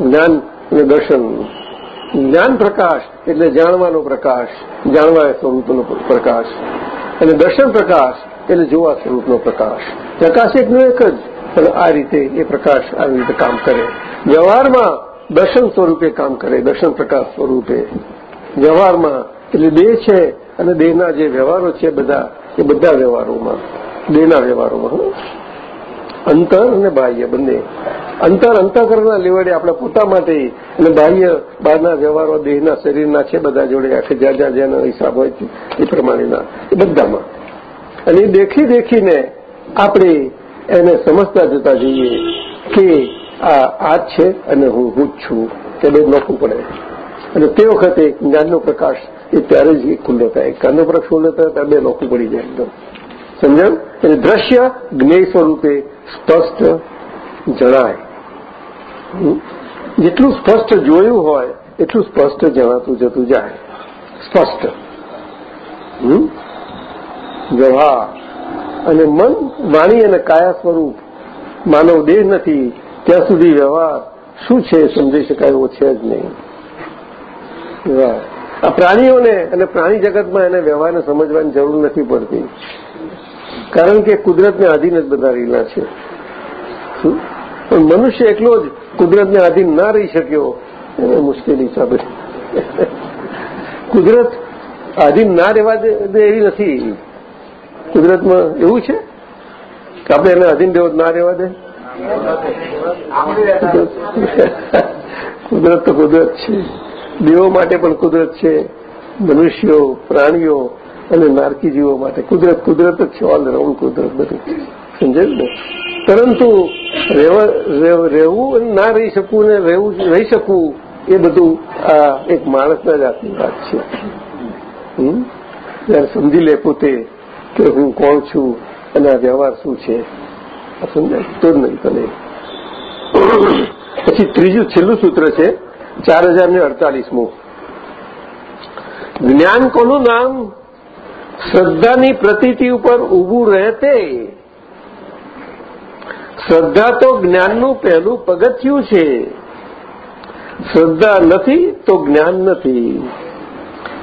જ્ઞાન અને દર્શન. જ્ઞાન પ્રકાશ એટલે જાણવાનો પ્રકાશ, જાણવા સ્વરૂપનો પ્રકાશ. અને દર્શન પ્રકાશ એટલે જોવા સ્વરૂપનો પ્રકાશ. પ્રકાશ એકનો એક જ. પણ આ રીતે એ પ્રકાશ આવી રીતે કામ કરે. વ્યવહારમાં દર્શન સ્વરૂપે કામ કરે, દર્શન પ્રકાશ સ્વરૂપે. વ્યવહારમાં એટલે દેહ છે અને દેહના જે વ્યવહારો છે બધા, એ બધા વ્યવહારોમાં, દેહના વ્યવહારોમાં અંતર અને બાહ્ય બંને. અંતર, અંતઃકરણના લેવડે આપણા પોતા માટે અને બાહ્ય, બહારના વ્યવહારો, દેહના, શરીરના છે બધા જોડે આખે જ્યાં જ્યાં જેનો હિસાબ હોય એ પ્રમાણેના, એ બધામાં. અને એ દેખી દેખીને આપણે એને સમજતા જતા જઈએ કે આ છે અને હું હું છું. તે બધું નોખવું પડે. અને તે વખતે જ્ઞાનનો પ્રકાશ એ ત્યારે જ ખુલ્લો થાય. જ્ઞાનનો પ્રકાશ ખુલ્લો થાય ત્યારે બે નોખું પડી જાય એકદમ. સમજણ એટલે દ્રશ્ય જ્ઞેય સ્વરૂપે સ્પષ્ટ જણાય. જેટલું સ્પષ્ટ જોયું હોય, એટલું સ્પષ્ટ જણાતું જતું જાય. સ્પષ્ટ. વ્યવહાર. અને મન વાણી અને કાયા સ્વરૂપ, માનવ દેહ નથી, ત્યાં સુધી વ્યવહાર શું છે સમજી શકાય એવો છે જ નહીં. આ પ્રાણીઓને અને પ્રાણી જગતમાં એને વ્યવહારને સમજવાની જરૂર નથી પડતી. કારણ કે કુદરતને આધીન જ બધા રહેલા છે. પણ મનુષ્ય એકલો જ કુદરતને આધીન ના રહી શક્યો, એને મુશ્કેલી સાબિત કુદરત આધીન ના રહેવા દે એવી નથી. કુદરતમાં એવું છે? કે આપણે એને અધીન દેવો ના રહેવા દે? કુદરત તો કુદરત છે. દેવો માટે પણ કુદરત છે. મનુષ્યો, પ્રાણીઓ અને નારકી જીવો માટે કુદરત કુદરત જ છે. ઓલરાઉન્ડ કુદરત બધું. સમજાયું ને? પરંતુ રહેવું અને ના રહી શકવું ને રહેવું, રહી શકવું એ બધું આ એક માણસના જ વાત છે. જયારે સમજી લે પોતે કે હું કોણ છું? અને આ વ્યવહાર શું છે? સમજાય? તો નહીં ભલે પછી ત્રીજું, છેલ્લું સૂત્ર છે ચાર હજાર ને અડતાલીસમું. જ્ઞાન કોનું નામ? શ્રદ્ધાની પ્રતીતિ ઉપર ઊભું રહેતે. શ્રદ્ધા તો જ્ઞાનનું પહેલું પગથિયું છે. શ્રદ્ધા નથી તો જ્ઞાન નથી.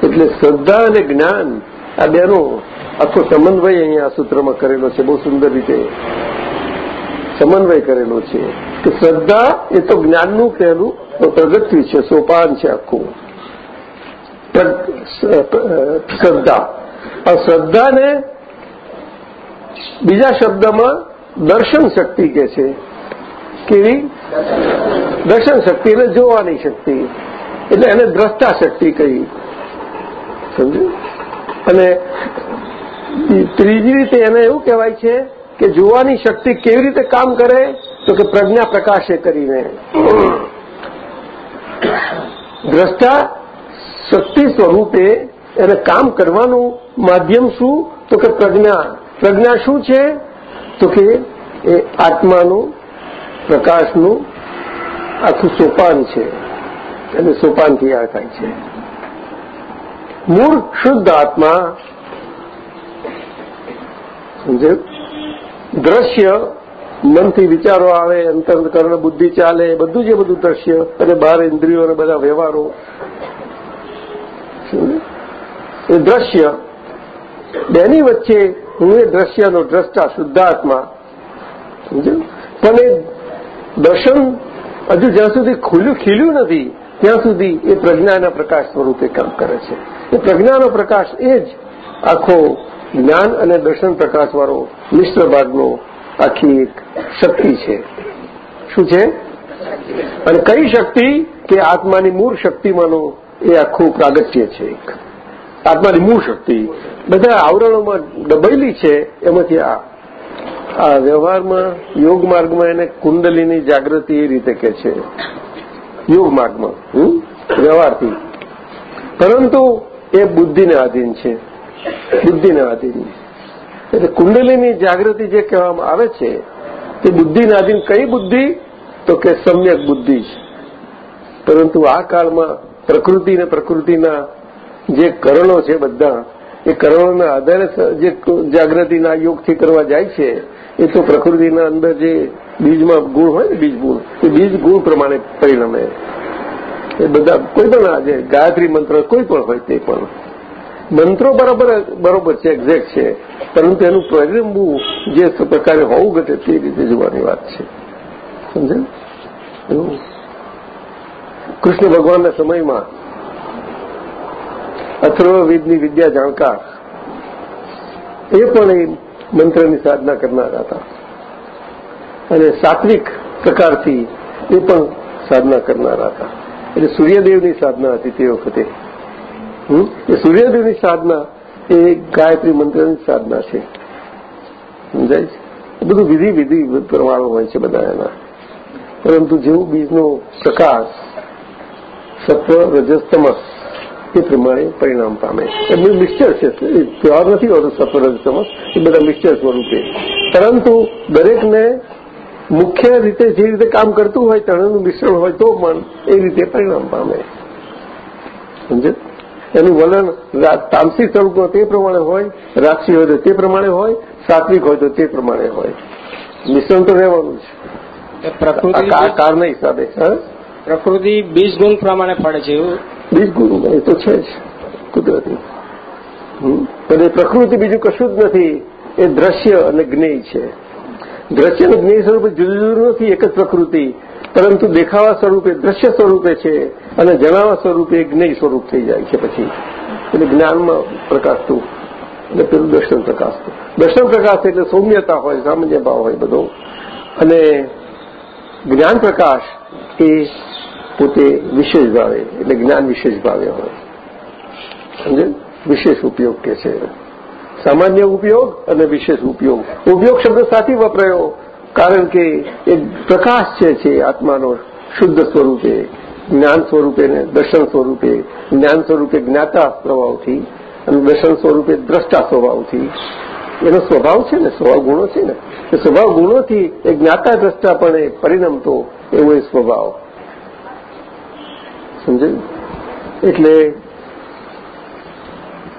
એટલે શ્રદ્ધા અને જ્ઞાન આ બેનો આખો સમન્વય અહીંયા આ સૂત્રમાં કરેલો છે, બહુ સુંદર રીતે સમન્વય કરેલો છે કે શ્રદ્ધા એ તો જ્ઞાનનું પહેલું પ્રગતિ છે, સોપાન છે આખું. શ્રદ્ધા. આ શ્રદ્ધાને બીજા શબ્દમાં દર્શન શક્તિ કે છે. કેવી? દર્શન શક્તિ એટલે જોવાની શક્તિ. એટલે એને દ્રષ્ટા શક્તિ કહી. સમજ્યું? અને ત્રીજી રીતે એને એવું કહેવાય છે કે જોવાની શક્તિ કેવી રીતે કામ કરે, તો કે પ્રજ્ઞા પ્રકાશે કરીને. દ્રષ્ટા શક્તિ સ્વરૂપે એને કામ કરવાનું માધ્યમ શું? તો કે પ્રજ્ઞા. પ્રજ્ઞા શું છે? તો કે એ આત્માનું પ્રકાશનું આખું સોપાન છે. અને સોપાનથી આ થાય છે. મૂળ શુદ્ધ આત્મા સમજે દ્રશ્ય મનથી વિચારો આવે અંતરકરણ બુદ્ધિ ચાલે, બધું જે બધું દ્રશ્ય અને બહાર ઇન્દ્રિયો અને બધા વ્યવહારો. એ દ્રશ્ય, બેની વચ્ચે હું એ દ્રશ્યનો દ્રષ્ટા શુદ્ધાત્મા સમજ્યું? પણ એ દર્શન હજુ જ્યાં સુધી ખુલ્યું ખીલ્યું નથી, ત્યાં સુધી એ પ્રજ્ઞાના પ્રકાશ સ્વરૂપે કામ કરે છે. એ પ્રજ્ઞાનો પ્રકાશ એ જ આખો જ્ઞાન અને દર્શન પ્રકાશવાળો મિશ્ર ભાગનો આખી એક શક્તિ છે. શું છે? અને કઈ શક્તિ? કે આત્માની મૂળ શક્તિમાંનો એ આખું પ્રાગત્ય છે એક. આત્માની મૂળ શક્તિ. બધા આવરણોમાં દબાયેલી છે, એમાંથી આ. આ વ્યવહારમાં, યોગ માર્ગમાં એને કુંડલીની જાગૃતિ એ રીતે કે છે. યોગ માર્ગમાં વ્યવહારથી. પરંતુ એ બુદ્ધિને આધીન છે. બુદ્ધિને આધીન એટલે કુંડલીની જાગૃતિ જે કહેવામાં આવે છે તે બુદ્ધિને કઈ બુદ્ધિ? તો કે સમ્યક બુદ્ધિ છે. પરંતુ આ કાળમાં પ્રકૃતિ ને પ્રકૃતિના જે કરણો છે બધા, એ કરણોના આધારે જે જાગૃતિના યોગથી કરવા જાય છે, એ તો પ્રકૃતિના અંદર જે બીજમાં ગુણ હોય ને બીજ ગુણ એ બીજ ગુણ પ્રમાણે પરિણમે. એ બધા કોઈ પણ આજે ગાયત્રી મંત્ર કોઈ પણ હોય તે પણ. મંત્રો બરાબર બરોબર છે એક્ઝેક્ટ છે. પરંતુ એનું પરિણમવું જે પ્રકારે હોવું ઘટે તે રીતે જોવાની વાત છે. સમજે કૃષ્ણ ભગવાનના સમયમાં અથર્વવિદની વિદ્યા જાણકાર એ પણ એ મંત્રની સાધના કરનારા હતા. અને સાત્વિક પ્રકારથી એ પણ સાધના કરનારા હતા. એટલે સૂર્યદેવની સાધના હતી તે વખતે. એ સૂર્યદેવની સાધના, એ ગાયત્રી મંત્રની સાધના છે. સમજાય છે? બધું વિધિ વિધિ પ્રમાણો હોય છે બધા એના. પરંતુ જેવું બીજનો પ્રકાશ સત્વ રજસ્તમસ એ પ્રમાણે પરિણામ પામે એમનું મિક્સચર છે. પ્યોર નથી હોતું સત્વ રજસ્તમસ, એ બધા મિક્સચર સ્વરૂપે. પરંતુ દરેકને મુખ્ય રીતે જે રીતે કામ કરતું હોય, ત્રણેયનું મિશ્રણ હોય તો પણ એ રીતે પરિણામ પામે. સમજે એનું વલણ તામસિક સ્વરૂપમાં તે પ્રમાણે હોય રાક્ષી હોય તો તે પ્રમાણે હોય સાત્વિક હોય તો તે પ્રમાણે હોય. મિશ્રણ તો રહેવાનું છે. કારના હિસાબે પ્રકૃતિ બીજ ગુણ પ્રમાણે પડે છે એવું? બીજગુણ એ તો છે જ કુદરતી. પણ એ પ્રકૃતિ બીજું કશું જ નથી એ દ્રશ્ય અને જ્ઞેય છે. દ્રશ્ય અને જ્ઞેય સ્વરૂપે જુદું જુદું નથી એક જ પ્રકૃતિ. પરંતુ દેખાવા સ્વરૂપે દ્રશ્ય સ્વરૂપે છે. અને જણાવવા સ્વરૂપે જ્ઞેય સ્વરૂપ થઈ જાય છે પછી. એટલે જ્ઞાનમાં પ્રકાશતું અને પેલું દર્શન પ્રકાશતું. દર્શન પ્રકાશ એટલે સૌમ્યતા હોય, સામાન્ય ભાવ હોય બધો. અને જ્ઞાન પ્રકાશ એ પોતે વિશેષ ભાવે, એટલે જ્ઞાન વિશેષ ભાવે હોય. સમજે? વિશેષ ઉપયોગ કે છે. સામાન્ય ઉપયોગ અને વિશેષ ઉપયોગ. ઉપયોગ શબ્દ સાથી વપરાયો, કારણ કે એ પ્રકાશ છે આત્માનો શુદ્ધ સ્વરૂપે જ્ઞાન સ્વરૂપે ને દર્શન સ્વરૂપે, જ્ઞાન સ્વરૂપે જ્ઞાતા સ્વભાવથી અને દર્શન સ્વરૂપે દ્રષ્ટા સ્વભાવથી. એનો સ્વભાવ છે ને, સ્વભાવ ગુણો છે ને, એ સ્વભાવ ગુણોથી એ જ્ઞાતા દ્રષ્ટા પણ એ પરિણમતો એવો એ સ્વભાવ. સમજાયું? એટલે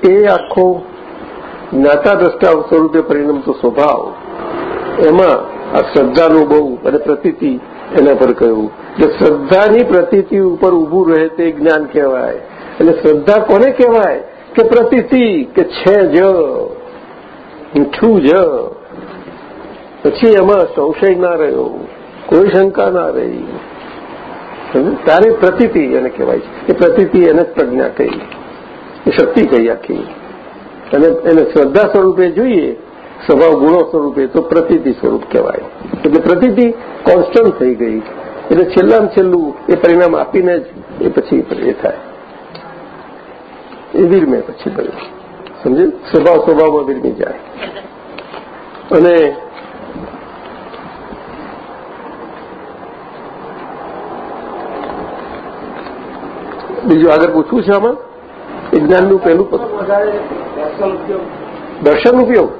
એ આખો જ્ઞાતા દ્રષ્ટા સ્વરૂપે પરિણમતો સ્વભાવ, એમાં આ શ્રદ્ધાનું બહુ અને પ્રતીતિ એના પર કહ્યું. કે શ્રદ્ધાની પ્રતિતિ ઉપર ઉભું રહે તે જ્ઞાન કહેવાય. એટલે શ્રદ્ધા કોને કહેવાય? કે પ્રતિતિ, કે છે જ, મીઠું જ. પછી એમાં સંશય ના રહ્યો, કોઈ શંકા ના રહી. તારે પ્રતિતિ એને કહેવાય છે. એ પ્રતિતિ એને જ પ્રજ્ઞા કહી. એ શક્તિ કહી આખી. અને એને શ્રદ્ધા સ્વરૂપે જોઈએ સ્વભાવ ગુણો સ્વરૂપે તો પ્રતીતિ સ્વરૂપ કહેવાય. એટલે પ્રતીતિ કોન્સ્ટન્ટ થઈ ગઈ. એટલે છેલ્લામાં છેલ્લું એ પરિણામ આપીને જ એ પછી એ થાય. એ વિરમે પછી બધું સમજે સ્વભાવ સ્વભાવમાં વિરમી જાય. અને બીજું આગળ પૂછવું છે આમાં? એ જ્ઞાનનું પહેલું પદ. દર્શન ઉપયોગ.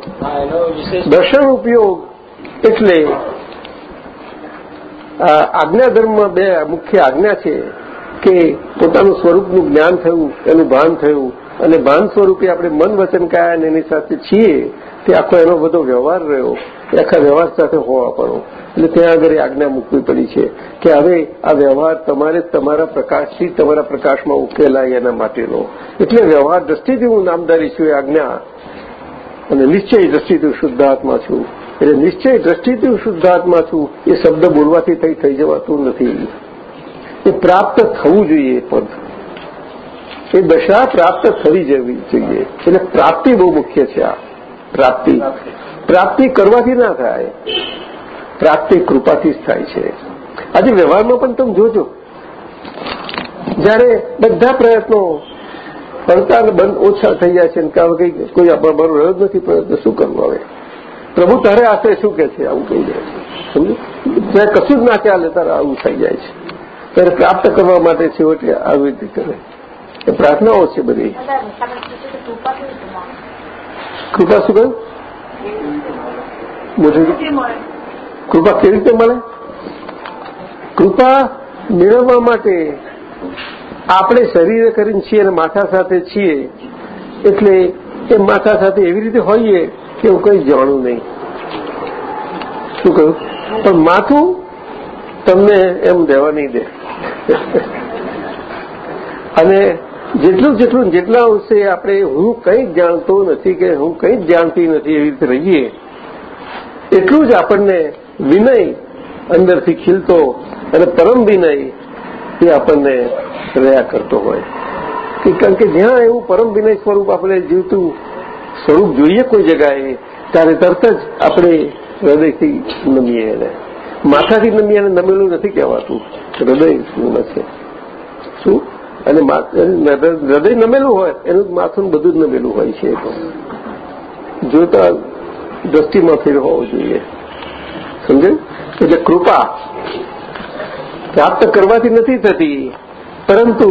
દર્શન ઉપયોગ એટલે આજ્ઞા ધર્મમાં બે મુખ્ય આજ્ઞા છે કે પોતાનું સ્વરૂપનું જ્ઞાન થયું એનું ભાન થયું અને ભાન સ્વરૂપે આપણે મન વચન કાયા અને એની સાથે છીએ તે આખો એનો બધો વ્યવહાર રહ્યો એ આખા વ્યવહાર સાથે હોવા પડો. એટલે ત્યાં આગળ આજ્ઞા મૂકવી પડી છે કે હવે આ વ્યવહાર તમારે તમારા પ્રકાશથી તમારા પ્રકાશમાં ઉકેલાય એના માટેનો. એટલે વ્યવહાર દ્રષ્ટિથી હું નામદારી છું એ આજ્ઞા અને નિશ્ચય દ્રષ્ટિથી શુદ્ધાત્મા છું. એટલે નિશ્ચય દ્રષ્ટિથી શુદ્ધાત્મા છું, એ શબ્દ બોલવાથી થઈ થઈ જવાતું નથી. એ પ્રાપ્ત થવું જોઈએ પદ. એ દશા પ્રાપ્ત થવી જવી જોઈએ. એટલે પ્રાપ્તિ બહુ મુખ્ય છે આ. પ્રાપ્તિ. પ્રાપ્તિ કરવાથી ના થાય. પ્રાપ્તિ કૃપાથી જ થાય છે. આજે વ્યવહારમાં પણ તમે જોજો. જયારે બધા પ્રયત્નો પડતા બંધ ઓછા થઈ જાય છે કારણ કે કોઈ મારો રહ્યો જ નથી પ્રયત્ન શું કરવું હવે? પ્રભુ તારે આશરે શું કે છે? આવું કહી જાય છે. સમજો ત્યારે કશું જ ના ચાલે તારે આવું થઈ જાય છે. ત્યારે પ્રાપ્ત કરવા માટે છેવટે આવી રીતે કરે. એ પ્રાર્થનાઓ છે બધી. કૃપા શું કહ્યું? મોટી કૃપા કેવી રીતે મળે? કૃપા મેળવવા માટે. આપણે શરીરે કરીને છીએ અને માથા સાથે છીએ, એટલે એ માથા સાથે એવી રીતે હોઈએ કે હું કંઈ જાણું નહીં. શું કહ્યું? પણ માથું તમને એમ દેવા નહીં દે. અને જેટલું જેટલું જેટલા અંશે આપણે હું કંઈ જાણતો નથી કે હું કંઈ જાણતી નથી એવી રીતે રહીએ, એટલું જ આપણને વિનય અંદરથી ખીલતો અને પરમ વિનય એ આપણને રહ્યા કરતો હોય. કારણ કે જ્યાં એવું પરમ વિનય સ્વરૂપ આપણે જીવતું સ્વરૂપ જોઈએ કોઈ જગાએ ત્યારે તરત જ આપણે હૃદયથી નમીએ એને. માથાથી નમીએ એને નમેલું નથી કહેવાતું. હૃદય છે. શું? અને હૃદય નમેલું હોય, એનું માથું બધું જ નમેલું હોય છે તો. જોતા દ્રષ્ટિમાં ફેર હોવો જોઈએ. સમજે એટલે કૃપા પ્રાપ્ત કરવાથી નથી થતી. પરંતુ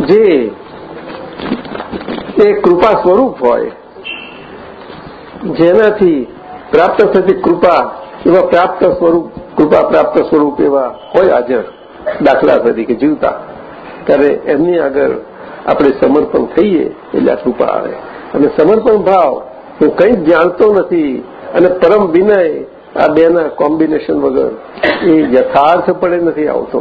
જે એ કૃપા સ્વરૂપ હોય, જેનાથી પ્રાપ્ત થતી કૃપા એવા પ્રાપ્ત સ્વરૂપ, કૃપા પ્રાપ્ત સ્વરૂપ એવા હોય હાજર, દાખલા તરીકે જીવતા. ત્યારે એમની આગળ આપણે સમર્પણ થઈએ એટલે આ કૃપા આવે. અને સમર્પણ ભાવ હું કંઈ જાણતો નથી અને પરમ વિનય આ બેના કોમ્બિનેશન વગર એ યથાર્થ પડે નથી આવતો.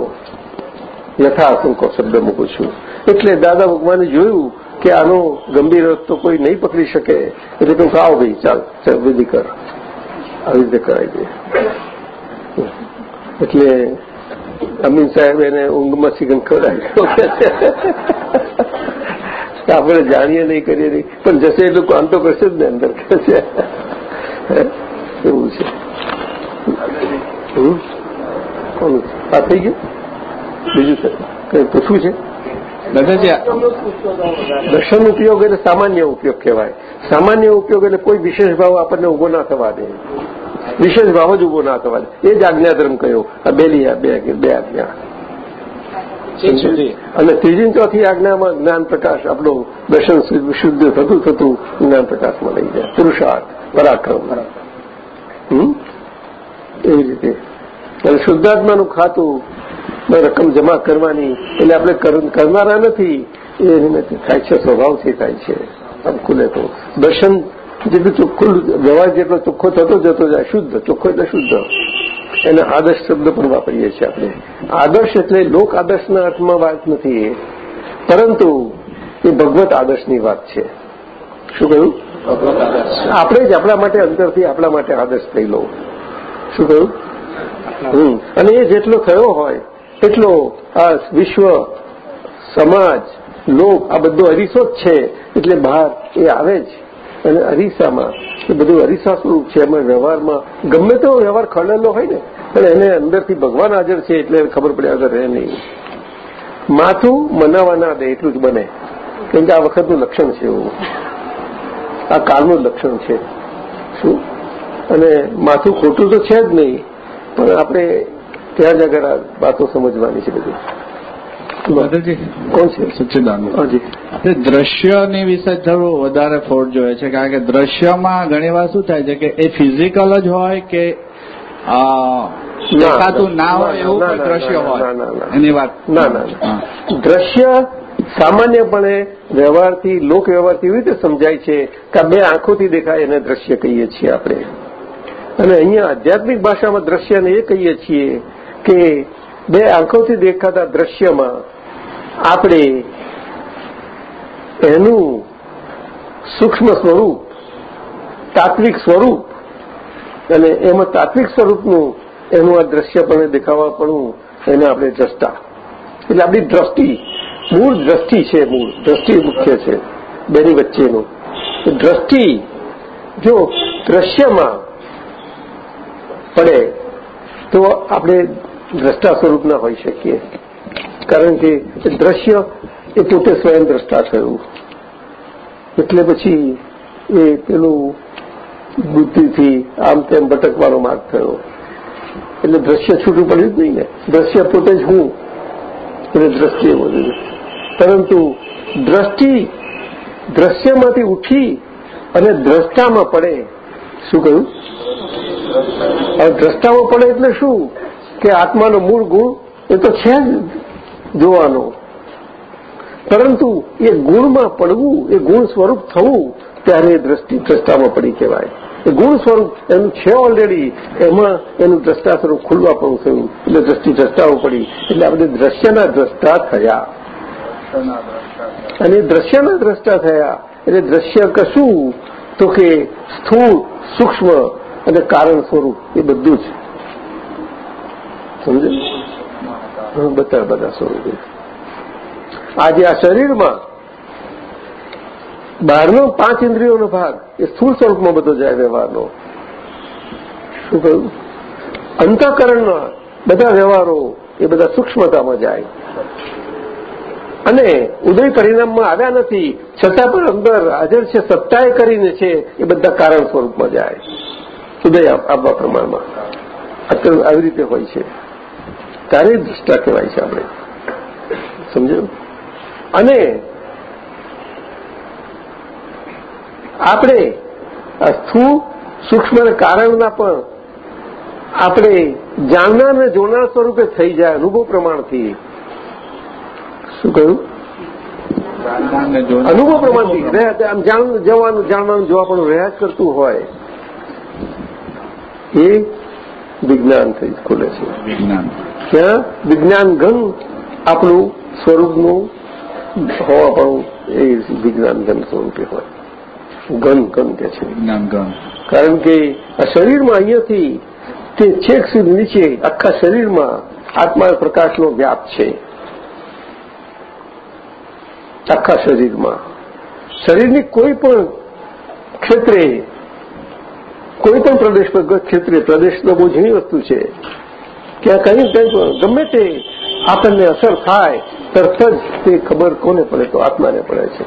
યથાર્થ હું શબ્દ મૂકું છું. એટલે દાદા ભગવાને જોયું કે આનો ગંભીર તો કોઈ નહીં પકડી શકે, એટલે કહું આવો ભાઈ, ચાલ ચાલ, વિધિ કર. આવી રીતે કરાવી દે. એટલે અમીન સાહેબ એને ઊંઘમાં સિગન ખવડાવ્યો. આપણે જાણીએ નહીં, કરીએ નહીં. પણ જશે એટલું કામ તો કરશે જ ને અંદર. એવું છે. એવું છે આ થઈ ગયું બીજું કઈ પૂછવું છે? દાદાજી દર્શન ઉપયોગ એટલે સામાન્ય ઉપયોગ કહેવાય. સામાન્ય ઉપયોગ એટલે કોઈ વિશેષ ભાવ આપણને ઊભો ના થવા દે. વિશેષ ભાવ જ ઊભો ના થવા દે. એ જ આજ્ઞાધર્મ કહ્યો. આ બેલી બે બે આજ્ઞા. અને ત્રીજી ચોથી આજ્ઞામાં જ્ઞાન પ્રકાશ આપણું દર્શન શુદ્ધ થતું થતું જ્ઞાન પ્રકાશમાં લઈ જાય. પુરુષાર્થ પરાક્રમ. હમ? એવી રીતે. અને શુદ્ધાત્માનું ખાતું રકમ જમા કરવાની એટલે આપણે કરનારા નથી એ નિમિત્તે થાય છે સ્વભાવથી થાય છે. આમ ખુલે તો. દર્શન જેટલું ચોખ્ખું વ્યવહાર જેટલો ચોખ્ખો થતો જતો જાય શુદ્ધ ચોખ્ખો એટલે શુદ્ધ. એને આદર્શ શબ્દ પણ વાપરીએ છીએ આપણે. આદર્શ એટલે લોક આદર્શના અર્થમાં વાત નથી. પરંતુ એ ભગવત આદર્શની વાત છે. શું કહ્યું? આપણે જ આપણા માટે અંતરથી આપણા માટે આદર્શ થઈ લો શું કહ્યું? અને એ જેટલો થયો હોય, એટલો આ વિશ્વ, સમાજ, લોક, આ બધો અરીસો જ છે. એટલે બહાર એ આવે જ. અને અરીસામાં, એ બધું અરીસા સ્વરૂપ છે. એમાં વ્યવહારમાં, ગમે તેવો વ્યવહાર ખલેલો હોય ને, પણ એને અંદરથી ભગવાન હાજર છે એટલે ખબર પડે આગળ રહે નહીં. માથું મનાવા ના દે, એટલું જ બને. કેમ કે આ વખતનું લક્ષણ છે એવું. આ કાળનું લક્ષણ છે. શું? અને માથું ખોટું તો છે જ નહીં પણ આપણે ત્યાં જ આગળ વાતો સમજવાની છે બધી. કોણ છે? સચ્ચિદાનંદ. દ્રશ્યની વિશે થોડું વધારે ફોડ જોઈએ છે કારણ કે દ્રશ્યમાં ઘણી વાર શું થાય છે કે એ ફિઝિકલ જ હોય કે દેખાતું ના હોય એવું દ્રશ્ય હોય. ના, ના, ના. એની વાત. ના ના. દ્રશ્ય સામાન્યપણે વ્યવહારથી લોક વ્યવહારથી એવી રીતે સમજાય છે કે બે આંખોથી દેખાય એને દ્રશ્ય કહીએ છીએ આપણે. અને અહીંયા આધ્યાત્મિક ભાષામાં દ્રશ્યને એ કહીએ છીએ કે બે આંખોથી દેખાતા દ્રશ્યમાં આપણે એનું સૂક્ષ્મ સ્વરૂપ, તાત્વિક સ્વરૂપ અને એમાં તાત્વિક સ્વરૂપનું એનું આ દ્રશ્યપણે દેખાવાપણું એને આપણે દ્રષ્ટા. એટલે આપણી દ્રષ્ટિ, મૂળ દ્રષ્ટિ છે મૂળ, દ્રષ્ટિ મુખ્ય છે, બેની વચ્ચેનું. દ્રષ્ટિ જો દ્રશ્યમાં પડે, તો આપણે દ્રષ્ટા સ્વરૂપના હોઈ શકીએ. કારણ કે દ્રશ્ય એ પોતે સ્વયં દ્રષ્ટા થયું. એટલે પછી એ પેલું બુદ્ધિથી આમ તેમ ભટકવાનો માર્ગ થયો. એટલે દ્રશ્ય છૂટું પડ્યું જ નહીં ને. દ્રશ્ય પોતે જ હું. એટલે દ્રષ્ટિએ બધું પરંતુ દ્રષ્ટિ દ્રશ્યમાંથી ઉઠી અને દ્રષ્ટામાં પડે શું કહ્યું? હવે દ્રષ્ટામાં પડે એટલે શું? કે આત્માનો મૂળ ગુણ એ તો છે જ જોવાનો. પરંતુ એ ગુણમાં પડવું એ ગુણ સ્વરૂપ થવું ત્યારે એ દ્રષ્ટિ દ્રષ્ટામાં પડી કહેવાય. એ ગુણ સ્વરૂપ એનું છે ઓલરેડી એમાં એનું દ્રષ્ટા સ્વરૂપ ખુલવા પણ થયું. એટલે દ્રષ્ટિ દ્રષ્ટાઓ પડી. એટલે આપણે દ્રશ્યના દ્રષ્ટા થયા. અને દ્રશ્યના દ્રષ્ટા થયા. એટલે દ્રશ્ય કશું તો કે સ્થૂળ, સૂક્ષ્મ અને કારણ સ્વરૂપ એ બધું જ. સમજ? બધા બધા સ્વરૂપ આજે આ શરીરમાં બહારનો પાંચ ઇન્દ્રિયોનો ભાગ એ સ્થૂળ સ્વરૂપમાં બધો જાય, વ્યવહારનો. શું કહ્યું? અંતઃકરણના બધા વ્યવહારો એ બધા સૂક્ષ્મતામાં જાય. અને ઉદય પરિણામમાં આવ્યા નથી, છતાં પણ અંદર હાજર છે, સત્તાએ કરીને છે, એ બધા કારણ સ્વરૂપમાં જાય. ઉદય આપવા પ્રમાણમાં. અત્યારે આવી રીતે હોય છે. ત્યારે દ્રષ્ટા કહેવાય છે આપણે. સમજ્યું? અને આપણે સ્થૂળ સૂક્ષ્મ કારણના પણ આપણે જાણનાર ને જોનાર સ્વરૂપે થઈ જાય, અનુભવ પ્રમાણથી. શું કહ્યું? અનુભવ પ્રમાણથી આમ જવાનું જાણવાનું જોવા પણ રહ્યા કરતું હોય એ વિજ્ઞાન થઈ ખુલે છે. વિજ્ઞાન. ત્યાં વિજ્ઞાન ઘન આપણું સ્વરૂપનું હોવા પણ એ વિજ્ઞાન ઘન સ્વરૂપે હોય. ઘન ઘન કે છે. વિજ્ઞાન કારણ કે આ શરીરમાં અહીંયાથી તે છેક સુધી નીચે આખા શરીરમાં આત્મા પ્રકાશનો વ્યાપ છે. આખા શરીરમાં. શરીરની કોઈ પણ ક્ષેત્રે, કોઈ પણ પ્રદેશ ક્ષેત્રે પ્રદેશ તો બહુ ઝીણી વસ્તુ છે. ક્યાં કઈ કંઈ ગમે તે આપણને અસર થાય, તરત જ તે ખબર કોને પડે તો આત્માને પડે છે.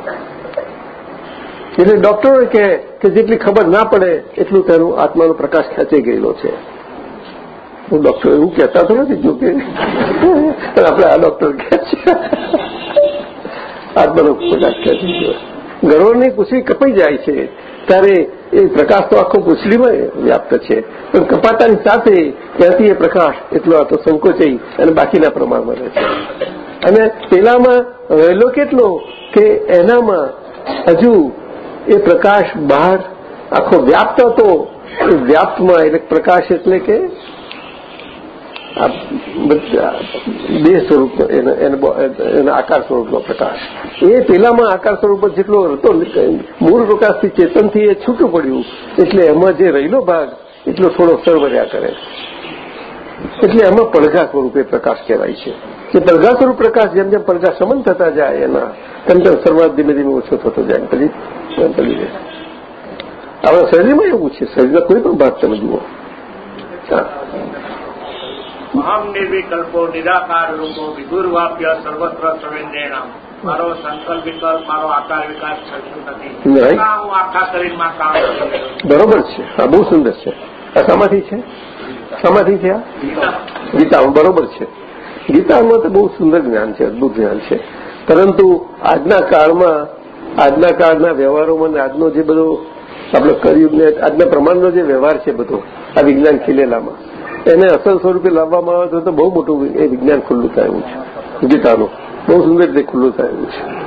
એટલે ડોક્ટરો કહે કે જેટલી ખબર ના પડે, એટલું તેનું આત્માનો પ્રકાશ ખેંચી ગયેલો છે. હું ડોક્ટર એવું કહેતા તો નથી જોકે. આપણે આ ડોક્ટર કહે છે. આત્માનો પ્રકાશ ખેંચી ગયો ગરોળની પૂછડી કપાઈ જાય છે. ત્યારે એ પ્રકાશ તો આખો પૂછડીમાં વ્યાપ્ત છે. પણ કપાતાની સાથે ત્યાંથી એ પ્રકાશ એટલો આ તો સંકોચાઈ અને બાકીના પ્રમાણમાં રહે છે. અને પેલામાં રહેલો કેટલો કે એનામાં હજુ એ પ્રકાશ બહાર આખો વ્યાપ્ત હતો. એ વ્યાપ્તમાં એટલે પ્રકાશ એટલે કે આ દેહ સ્વરૂપનો આકાર સ્વરૂપનો પ્રકાશ. એ પેલામાં આકાર સ્વરૂપ જેટલો હતો મૂળ પ્રકાશથી ચેતનથી એ છૂટું પડ્યું. એટલે એમાં જે રહેલો ભાગ, એટલો થોડો સરવર્યા કરે. એટલે એમાં પડઘા સ્વરૂપે પ્રકાશ કહેવાય છે. કે પડઘા સ્વરૂપ પ્રકાશ જેમ જેમ પડઘા સમન થતા જાય એના, તેમ તેમ શરૂઆત ધીમે ધીમે ઓછો થતો જાય. પછી પડી જાય આપણા શરીરમાં એવું છે. શરીરના કોઈ પણ ભાગ તમે જુઓ. હા. અહમ નિર્વિકલ્પો નિરાકાર રૂપો વિદુર્વાપ્ય સર્વત્ર સંવેદેણામ મારો સંકલ્પ વિકલ્પ મારો આકાર વિકાસ થતું નથી. હું આખા શરીરમાં કામ. બરોબર છે. આ બહુ સુંદર છે. આ સમાધિ છે? સમાધિ છે આ? ગીતામાં બરોબર છે. ગીતામાં તો બહુ સુંદર જ્ઞાન છે અદભુત જ્ઞાન છે. પરંતુ આજના કાળમાં આજના કાળના વ્યવહારોમાં આજનો જે બધો આપણે કર્યું આજના પ્રમાણનો જે વ્યવહાર છે બધો આ વિજ્ઞાન ખીલેલામાં એને અસલ સ્વરૂપે લાવવામાં આવે તો બહુ મોટું એ વિજ્ઞાન ખુલ્લું થયું છે. ગીતાનું. બહુ સુંદર રીતે ખુલ્લું થયું છે.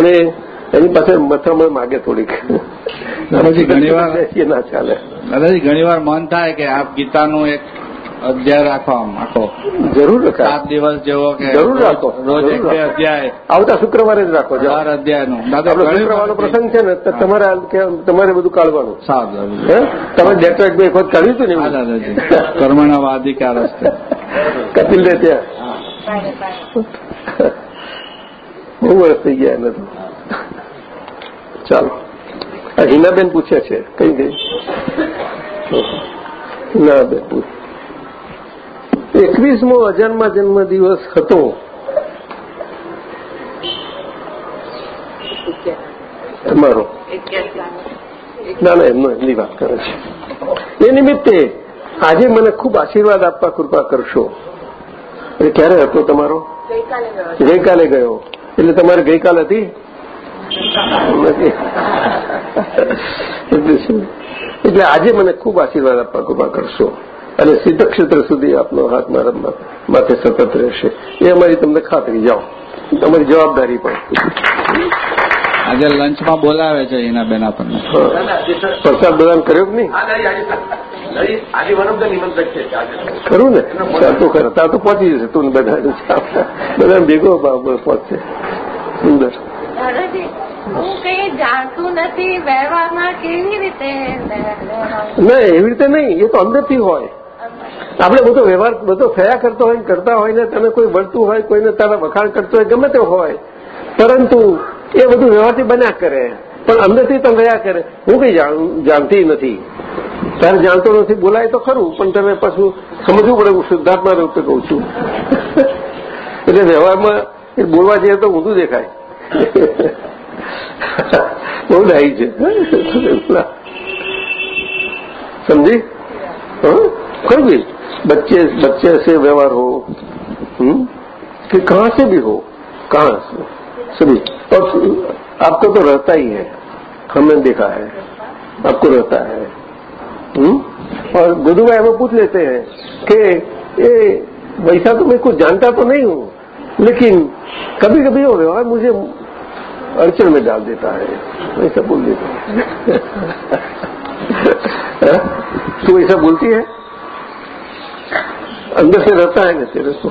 અને એની પાસે મથામણ માગે થોડીક. દાદાજી ઘણીવાર- ના ચાલે. દાદાજી ઘણી વાર મન થાય કે આપ ગીતાનું એક અધ્યાય રાખો આમ આખો. જરૂર સાત દિવસ જેવો કે જરૂર રાખો. રોજ એક બે અધ્યાય. આવતા શુક્રવારે જ રાખો ચાર અધ્યાયનો. શુક્રવારનો પ્રસંગ છે ને તમારે તમારે બધું કાઢવાનું. સારું તમે ડેટો એક બે વખત કાઢ્યું હતું ને દાદાજી. કર્મણા અધિકાર હસ્તે કપિલ દે ત્યાં. બહુ વર્ષ થઈ ગયા એને તો. ચાલો. હિનાબેન પૂછે છે કઈ ગઈ હિનાબેન પૂછ. એકવીસમો અજન્મા જન્મ દિવસ હતો. તમારો ના ના, એમનો એમની વાત કરે છે. એ નિમિત્તે આજે મને ખૂબ આશીર્વાદ આપવા કૃપા કરશો. એ ક્યારે હતો તમારો? ગઈકાલે ગયો. એટલે તમારે ગઈકાલ હતી? એટલે આજે મને ખૂબ આશીર્વાદ આપવા કૃપા કરશો. અને સિદ્ધ ક્ષેત્ર સુધી આપનો હાથ મારા માથે સતત રહેશે. એ અમારી તમને ખાતરી જાઓ. તમારી જવાબદારી પણ. આજે લંચમાં બોલાવે છે એના બેન આપણને પ્રસાદ બધાને કર્યો કે નહીં? ખરું ને? ચાલ તો ખરા. તાર તો પહોંચી જશે તું બધા બધા ભેગો પહોંચશે. સુંદર? ના એવી રીતે નહીં. એ તો અંદરથી હોય. આપણે બધો વ્યવહાર, બધો થયા કરતો હોય કરતા હોય ને તમે કોઈ વળતું હોય, કોઈને તારા વખાણ કરતો હોય, ગમે તે હોય. પરંતુ એ બધું વ્યવહારથી બન્યા કરે. પણ અંદરથી તમે રહ્યા કરે. હું કંઈ જાણતી નથી. ત્યારે જાણતો નથી, બોલાય તો ખરું, પણ તમે પાછું સમજવું પડે, હું શુદ્ધાત્મા રૂપે કહું છું. એટલે વ્યવહારમાં એ બોલવા જઈએ તો ઊંધું દેખાય. બહુ ડાઈ છે. સમજી? હા? कोई भी बच्चे बच्चे से व्यवहार हो? कि कहाँ से भी हो? कहाँ से? सभी। और आपको तो रहता ही है। हमने देखा है। आपको रहता है। हुँ? और गुरु भाई हमें पूछ लेते हैं कि ये वैसा तो मैं कुछ जानता तो नहीं हूँ, लेकिन कभी कभी वो व्यवहार मुझे अड़चन में डाल देता है। वैसा बोल देता है। हाँ? तू ऐसा बोलती है? अंदर से रहता है ना तेरे को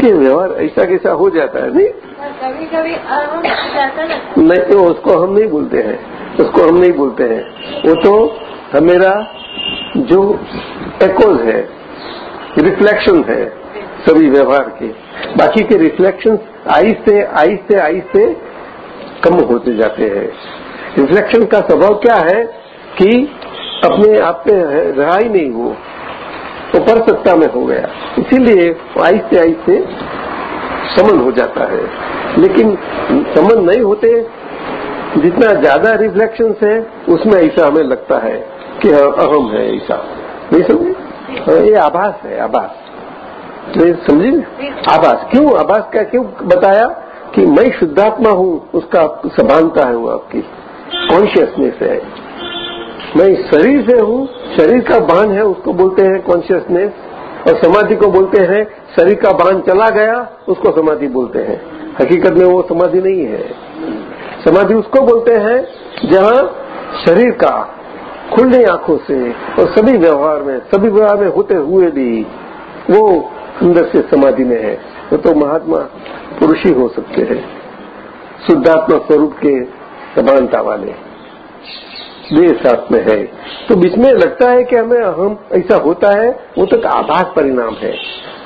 कि व्यवहार ऐसा कैसा हो जाता है? नहीं। कभी कभी नहीं तो उसको हम नहीं बोलते हैं। उसको हम नहीं बोलते हैं। वो तो हमेरा जो एकोज है रिफ्लेक्शन है सभी व्यवहार के। बाकी के रिफ्लेक्शन आहिस्ते आहिस्ते आहिस्ते कम होते जाते हैं। रिफ्लेक्शन का स्वभाव क्या है? कि अपने आप पे रहा ही नहीं वो। वो पर सत्ता में हो गया। इसीलिए आहिस्ते आहिस्ते समन हो जाता है। लेकिन समन नहीं होते जितना ज़्यादा रिफ्लेक्शन है उसमें ऐसा हमें लगता है कि अहम है ऐसा। नहीं समझे? हाँ, ये आभास है आभास। तो समझे? आभास। क्यों? आभास का क्यों बताया? कि मैं शुद्धात्मा हूँ उसका समानता है वो आपकी। कॉन्शियसनेस है। मैं शरीर से हूँ, शरीर का बाँध है, उसको बोलते हैं कॉन्शियसनेस और समाधि को बोलते हैं, शरीर का बाँध चला गया, उसको समाधि बोलते हैं। हकीकत में वो समाधि नहीं है। समाधि उसको बोलते हैं, जहाँ शरीर का खुली आँखों से और सभी व्यवहार में, सभी व्यवहार में होते हुए भी वो अंदर से समाधि में है। वो तो महात्मा पुरुष ही हो सकते हैं। शुद्धात्मा स्वरूप के समानता वाले। देह साथ में है। तो बीच में लगता है कि हमें हम ऐसा होता है वो तो आभास परिणाम है।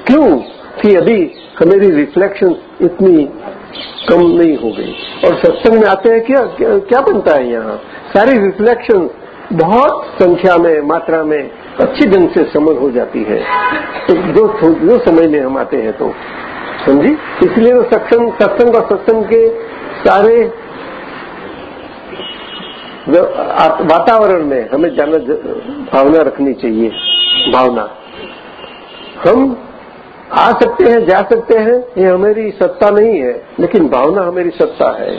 क्यों? कि अभी हमारी रिफ्लेक्शन इतनी कम नहीं हो गई। और सत्संग में आते हैं क्या क्या, बनता है यहाँ? सारी रिफ्लेक्शन बहुत संख्या में मात्रा में अच्छी ढंग से समन हो जाती है। तो जो जो समय में हम आते हैं तो समझी? इसलिए तो सत्संग सत्संग और सत्संग के सारे वातावरण में हमें जाना भावना रखनी चाहिए भावना। हम आ सकते हैं जा सकते हैं ये हमारी सत्ता नहीं है लेकिन भावना हमारी सत्ता है।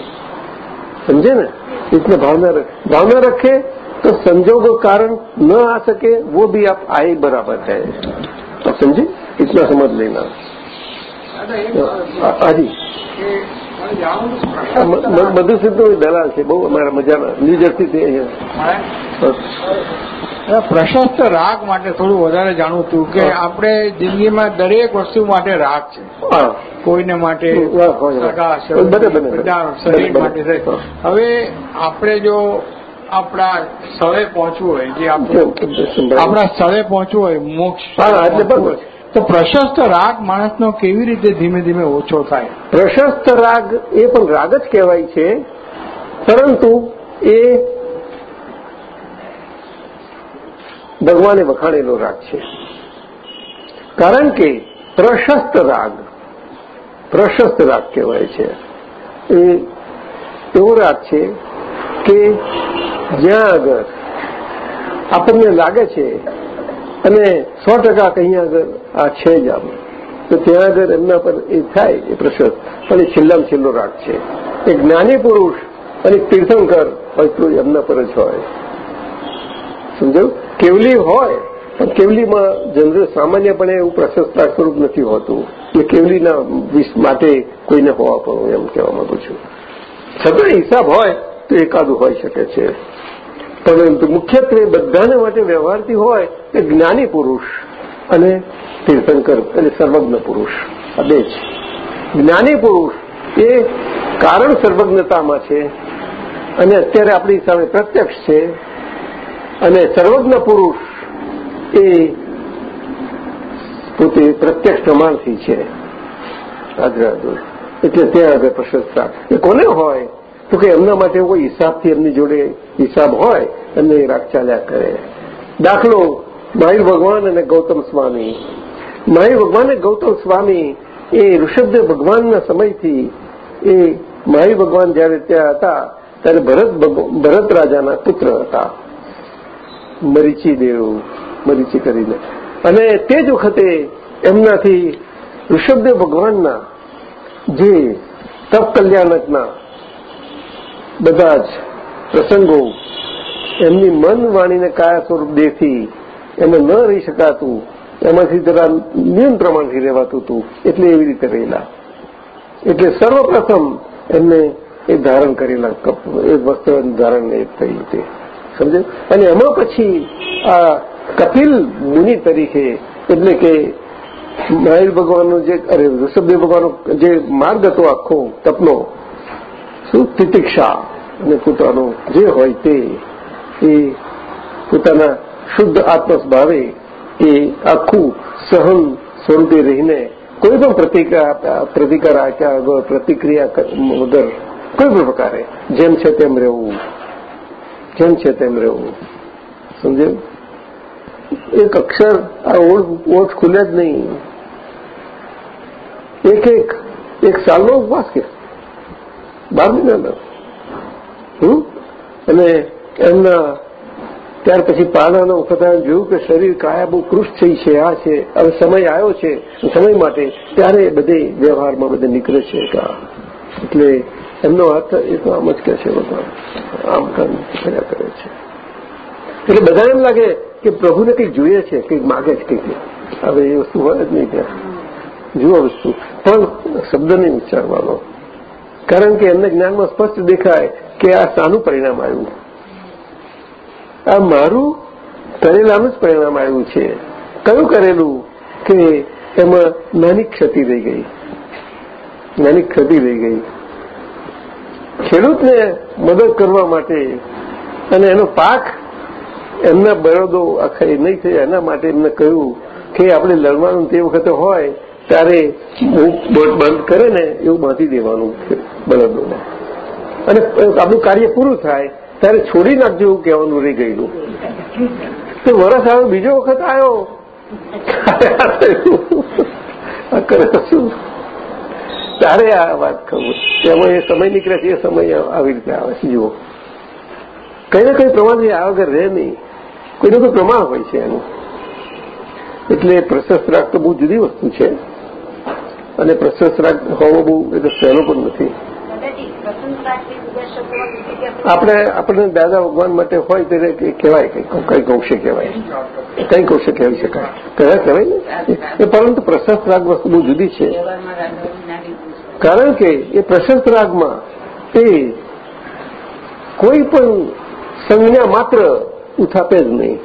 समझे ना? इसमें भावना रख भावना रखे तो संजोग कारण न आ सके वो भी आप आए बराबर है। आप समझे? इतना समझ लेना। हाँ जी મધુ સિદ્ધુ દલાલ છે બહુ અમારા મજાના ન્યૂ જર્સીથી અહીંયા. પ્રશસ્ત રાગ માટે થોડું વધારે જાણવું હતું કે આપણે જિંદગીમાં દરેક વસ્તુ માટે રાગ છે. કોઈને માટે. બધા શરીર માટે હવે આપણે જો આપણા સ્થળે પહોંચવું હોય જે આપણા સ્થળે પહોંચવું હોય મોક્ષ તો પ્રશસ્ત રાગ માણસનો કેવી રીતે ધીમે ધીમે ઓછો થાય? પ્રશસ્ત રાગ એ પણ રાગ જ કહેવાય છે. પરંતુ એ ભગવાને વખાણેલો રાગ છે. કારણ કે પ્રશસ્ત રાગ પ્રશસ્ત રાગ કહેવાય છે. એ એવો રાગ છે કે જ્યાં આગળ આપણને લાગે છે અને સો ટકા કहीं આગળ આ છે જ આમ. તો ત્યાં આગળ એમના પર એ થાય એ પ્રશસ્ત પણ એ છેલ્લામાં છેલ્લો રાગ છે. એ જ્ઞાની પુરુષ અને તીર્થંકર તો એમના પર જ હોય. સમજાયું? કેવલી હોય, પણ કેવલીમાં જનરલ સામાન્યપણે એવું પ્રશસ્તા સ્વરૂપ નથી હોતું. એ કેવલીના માટે કોઈને હોવા પણ એમ કહેવા માંગુ છું. છતાં હિસાબ હોય તો એકાદું હોઈ શકે છે. પરંતુ મુખ્યત્વે બધાને માટે વ્યવહારથી હોય એ જ્ઞાની પુરુષ અને તીર્થંકર અને સર્વજ્ઞ પુરુષ. આ બે છે. જ્ઞાની પુરુષ એ કારણ સર્વજ્ઞતામાં છે અને અત્યારે આપણી સામે પ્રત્યક્ષ છે અને સર્વજ્ઞ પુરુષ એ પોતે પ્રત્યક્ષ પ્રમાણથી છે. આગ્રહ એટલે ત્યાં આગળ પ્રશસ્તા એ કોને હોય? તો કે એમના માટે કોઈ હિસાબથી એમની જોડે હિસાબ હોય એમને એ રાગ કરે દાખલો મહાવીર ભગવાન અને ગૌતમ સ્વામી મહાવીર ભગવાન અને ગૌતમ સ્વામી એ ઋષભદેવ ભગવાનના સમયથી એ મહાવીર ભગવાન જયારે ત્યાં હતા ત્યારે ભરત ભરત રાજાના પુત્ર હતા। મરીચી દેવ, મરીચી કરીને। અને તે જ વખતે એમનાથી ઋષભદેવ ભગવાનના જે તપ કલ્યાણકના બધા જ પ્રસંગો એમની મન વાણીને કાયા સ્વરૂપ દેથી એમાં ન રહી શકાતું, એમાંથી જરા નિયમ પ્રમાણથી રહેવાતું હતું, એટલે એવી રીતે રહેલા. એટલે સર્વપ્રથમ એમને એ ધારણ કરેલા એ વસ્ત્ર ધારણ એ થઈ તે સમજે અને એમાં પછી આ કપિલ મુનિ તરીકે, એટલે કે મહાવીર ભગવાનનો જે, અરે ઋષભદેવ ભગવાનનો જે માર્ગ હતો આખો તપનો શું તિતિક્ષા અને પોતાનું જે હોય તે, એ પોતાના શુદ્ધ આત્મસ્વભાવે એ આખું સહન સ્વરૂપે રહીને કોઈ પણ પ્રતિકાર પ્રતિકાર આપ્યા વગર, પ્રતિક્રિયા વગર કોઈ પણ પ્રકારે જેમ છે તેમ રહેવું. જેમ છે તેમ રહેવું. સમજ્યું? એક અક્ષર આ ઓઠ ઓઠ ખુલે જ નહીં. એક એક એક સાલનો ઉપવાસ કે? બાર હમ? અને એમના ત્યાર પછી પાનાનો વખત જોયું કે શરીર કાયા બહુ કૃષ્ટ થઈ છે, આ છે. હવે સમય આવ્યો છે, સમય માટે ત્યારે બધે વ્યવહારમાં બધે નીકળે છે એટલે એમનો અર્થ એ તો આમ જ કહે છે, બધા આમ કામ કર્યા કરે છે. એટલે બધા એમ લાગે કે પ્રભુને કંઈક જોઈએ છે, કંઈક માગે છે, કંઈક. હવે એ વસ્તુ હોય જ નહીં ત્યાં. જુઓ વસ્તુ. પણ શબ્દ નહીં ઉચ્ચારવાનો કારણ કે એમને જ્ઞાનમાં સ્પષ્ટ દેખાય કે આ શાનું પરિણામ આવ્યું. આ મારું કરેલાનું જ પરિણામ આવ્યું છે. કયું કરેલું? કે એમાં નાની ક્ષતિ રહી ગઈ. નાની ક્ષતિ રહી ગઈ. ખેડૂતને મદદ કરવા માટે અને એનો પાક એમના બળદો આખા નહીં થયા. એના માટે એમને કહ્યું કે આપણે લડવાનું તે વખતે હોય ત્યારે બોટ બંધ કરે ને એવું બાંધી દેવાનું બળદોમાં. અને આપણું કાર્ય પૂરું થાય ત્યારે છોડી નાખજો એવું કહેવાનું રહી ગયેલું. તો વરસ આવ્યો બીજો વખત આવ્યો. કરે શું? તારે આ વાત ખબર. તેમાં એ સમય નીકળે છે, એ સમય આવી રીતે આવે છે, જુઓ. કઈ ને કઈ પ્રમાણથી આ વગર રહે નહીં. કોઈનું કોઈ પ્રમાણ હોય છે એનું. એટલે પ્રશસ્ત રાખ તો બહુ જુદી વસ્તુ છે. અને પ્રશસ્ત રાગ હોવો બહુ એ તો સહેલો પણ નથી. આપણે આપણે દાદા ભગવાન માટે હોય ત્યારે કહેવાય કઈ કઈ કૌશે કહેવાય. કઈ કૌશે કહેવી શકાય કયા કહેવાય ને? એ પરંતુ પ્રશસ્ત રાગ વસ્તુ બહુ જુદી છે. કારણ કે એ પ્રશસ્ત રાગમાં એ કોઈ પણ સંજ્ઞા માત્ર ઉથાપે જ નહીં.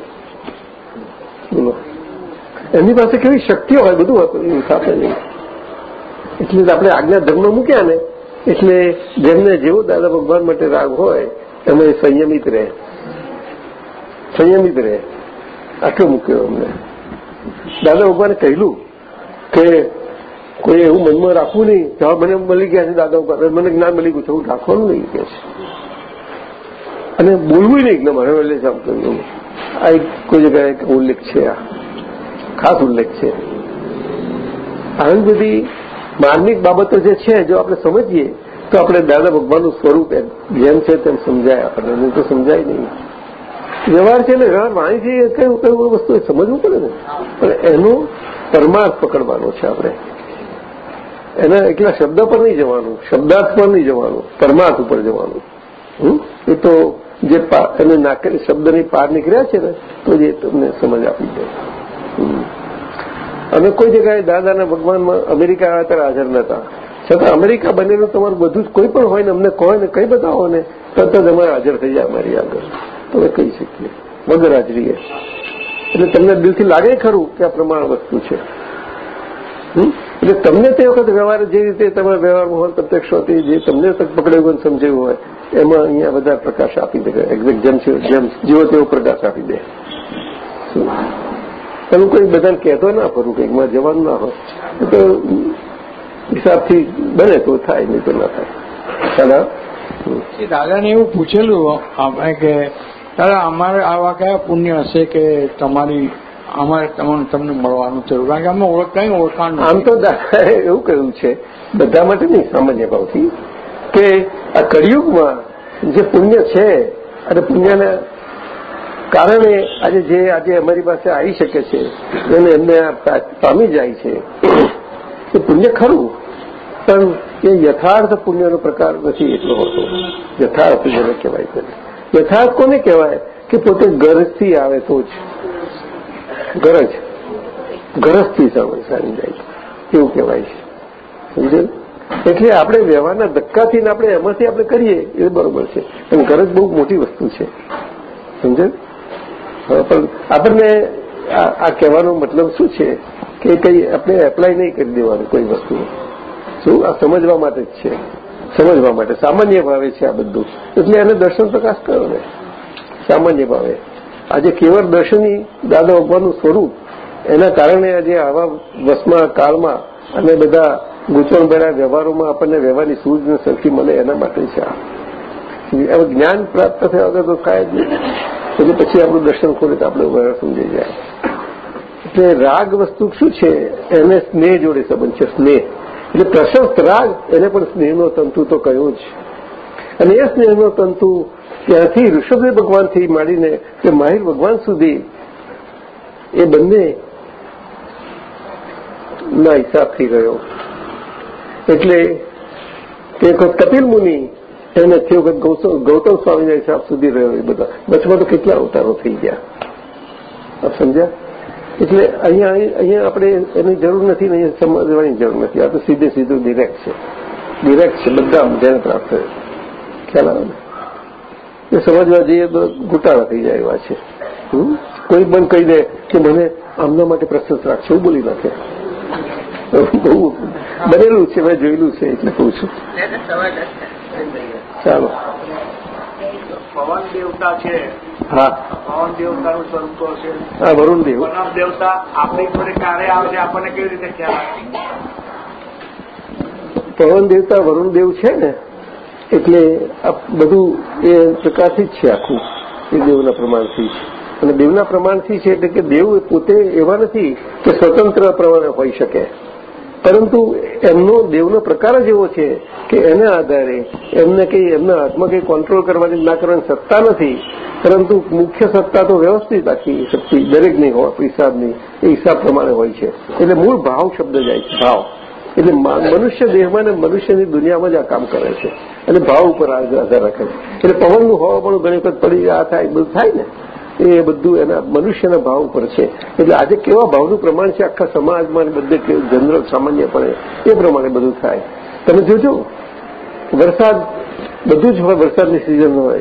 બોલો એમની પાસે કેવી શક્તિઓ હોય બધું એવું નહીં. એટલે આપણે આજ્ઞા ધર્મ મૂક્યા ને. એટલે જેમને જેવો દાદા ભગવાન માટે રાગ હોય એમાં સંયમિત રહે. સંયમિત રહે. આટલો મૂક્યો અમને દાદા ભગવાને કહેલું કે કોઈ એવું મનમાં રાખવું નહીં. જવાબ મને મળી ગયા છે દાદા ઉપર મને જ્ઞાન મળી ગયું છે. એવું રાખવાનું નહીં કે અને બોલવું નહીં એકદમ હવે એટલે કર્યું આ એક કોઈ જગ્યાએ ઉલ્લેખ છે આ. ખાસ ઉલ્લેખ છે. આનંદ બધી માર્મિક બાબતો જે છે, જો આપણે સમજીએ, તો આપણે દાદા ભગવાનનું સ્વરૂપ જેમ છે તેમ સમજાય આપણને. નહીં તો સમજાય નહીં. વ્યવહાર છે ને વ્યવહાર વાણી કયું કયું વસ્તુ સમજવું પડે ને? પણ એનો પરમાર્થ પકડવાનો છે આપણે. એના એકલા શબ્દ પર નહીં જવાનું, શબ્દાર્થ પર નહીં જવાનું, પરમાર્થ ઉપર જવાનું. એ તો જે એને નાખેલી શબ્દની પાર નીકળ્યા છે ને, તો જે તમને સમજ આપી દે. અને કોઈ જગ્યાએ દાદાના ભગવાનમાં અમેરિકા આવ્યા ત્યારે હાજર નતા છતાં અમેરિકા બનેલું તમારું બધું જ કોઈ પણ હોય ને અમને કહો ને કઈ બતાવો ને, તરત જ અમારે હાજર થઈ જાય અમારી આગળ. તમે કહી શકીએ. વગર હાજરીએ. એટલે તમને દિલથી લાગે ખરું કે આ પ્રમાણ વસ્તુ છે? એટલે તમને તે વખત વ્યવહાર જે રીતે તમે વ્યવહારમાં પ્રત્યક્ષ હતી, જે તમને પકડાયું હોય સમજાયું હોય, એમાં અહીંયા બધા પ્રકાશ આપી દે. એક્ઝેક્ટ જેમ જેમ જેવો તેવો પ્રકાશ આપી દે. એનું કંઈક બધાને કહેતો ના ફરું મારે જવાનું ના હોય. તો હિસાબથી બને તો થાય નહીં તો ના થાય. દાદા દાદાને એવું પૂછેલું આપણે કે દાદા અમારે આવા કયા પુણ્ય હશે કે તમારી અમારે તમને તમને મળવાનું થયું? કારણ કે અમે ઓળખ કઈ ઓળખાણ આમ તો દાદાએ એવું કહ્યું છે બધા માટે નહીં સામાન્ય ભાવથી કે આ કળિયુગમાં જે પુણ્ય છે અને પુણ્યના કારણે આજે જે આજે અમારી પાસે આવી શકે છે અને એમને પામી જાય છે. એ પુણ્ય ખરું, પણ એ યથાર્થ પુણ્યનો પ્રકાર નથી એટલો હોતો યથાર્થ જેને કહેવાય છે યથાર્થ કોને કહેવાય? કે પોતે ગરજથી આવે તો જ. ગરજ ગરજથી સારી જાય એવું કહેવાય છે. સમજે એટલે આપણે વ્યવહારના ધક્કાથી આપણે એમાંથી આપણે કરીએ, એ બરોબર છે. પણ ગરજ બહુ મોટી વસ્તુ છે. સમજે પણ આપણને આ કહેવાનો મતલબ શું છે કે કઈ આપણે એપ્લાય નહીં કરી દેવાનું કોઈ વસ્તુ. શું? આ સમજવા માટે છે. સમજવા માટે. સામાન્ય ભાવે છે આ બધું. એટલે એને દર્શન પ્રકાશ કરો ને? સામાન્ય ભાવે. આજે કેવળ દર્શનની દાદા ભગવાનનું સ્વરૂપ, એના કારણે આજે આવા વસમાં, કાળમાં અને બધા ગૂંચવણભર્યા વ્યવહારોમાં આપણને વ્યવહારની સૂઝ ને સરખી મળે એના માટે છે આ. હવે જ્ઞાન પ્રાપ્ત થયા વગર તો થાય જ નહીં. પછી આપણું દર્શન ખોલે તો આપણે વ્યવહાર સમજી જાય. એટલે રાગ વસ્તુ શું છે? એને સ્નેહ જોડે સંબંધ છે, સ્નેહ. એટલે પ્રશસ્ત રાગ એને પણ સ્નેહનો તંતુ તો કહ્યું જ. અને એ સ્નેહનો તંતુ ત્યાંથી ઋષભદેવ ભગવાનથી માંડીને કે માહિર ભગવાન સુધી એ બંને ના હિસાબ થઈ ગયો એટલે તે કપિલ મુનિ એને તે વખત ગૌતમ સ્વામીના હિસાબ સુધી રહ્યો એ બધા. બચમાં તો કેટલા અવતારો થઈ ગયા? આપ સમજ્યા? એટલે અહીંયા અહીંયા આપણે એની જરૂર નથી ને અહીંયા સમજવાની જરૂર નથી. આ તો સીધે સીધું ડિરેક્ટ છે. ડિરેક્ટ છે બધા જેને પ્રાપ્ત થયો. ખ્યાલ આવે ને? એ સમજવા જઈએ તો ઘૂંટાળા થઈ જાય એવા છે. કોઈ પણ કહી દે કે મને આમના માટે પ્રશંસ રાખશે એવું બોલી નાખે. બહુ બનેલું છે, મેં જોયેલું છે, એટલે કહું છું. ચાલો. પવન દેવતા છે. હા. પવન દેવતાનું સ્વરૂપ તો છે હા વરુણ દેવ વનમ દેવતા આપણી જોડે ક્યારે આવે છે? આપણને કેવી રીતે ખ્યાલ આવે? પવન દેવતા વરુણ દેવ છે ને એટલે બધું એ પ્રકારથી જ છે આખું એ દેવના પ્રમાણથી. અને દેવના પ્રમાણથી છે એટલે કે દેવ પોતે એવા નથી કે સ્વતંત્ર પ્રમાણે હોઈ શકે. પરંતુ એમનો દેવનો પ્રકાર જ એવો છે કે એના આધારે એમને કંઈ, એમના હાથમાં કંઈ કંટ્રોલ કરવાની ના કરવાની સત્તા નથી. પરંતુ મુખ્ય સત્તા તો વ્યવસ્થિત આખી શક્તિ દરેકની હિસાબની, એ હિસાબ પ્રમાણે હોય છે. એટલે મૂળ ભાવ શબ્દ જાય છે, ભાવ. એટલે મનુષ્ય દેહમાં ને મનુષ્યની દુનિયામાં જ આ કામ કરે છે. અને ભાવ ઉપર આધાર રાખે છે. એટલે પવનનું હોવા પણ ઘણી વખત પડી, આ થાય, બધું થાય ને. એ બધું એના મનુષ્યના ભાવ ઉપર છે. એટલે આજે કેવા ભાવનું પ્રમાણ છે આખા સમાજમાં બધે જનરલ સામાન્યપણે એ પ્રમાણે બધું થાય. તમે જોજો, વરસાદ, બધું જ હોય વરસાદની સિઝન હોય.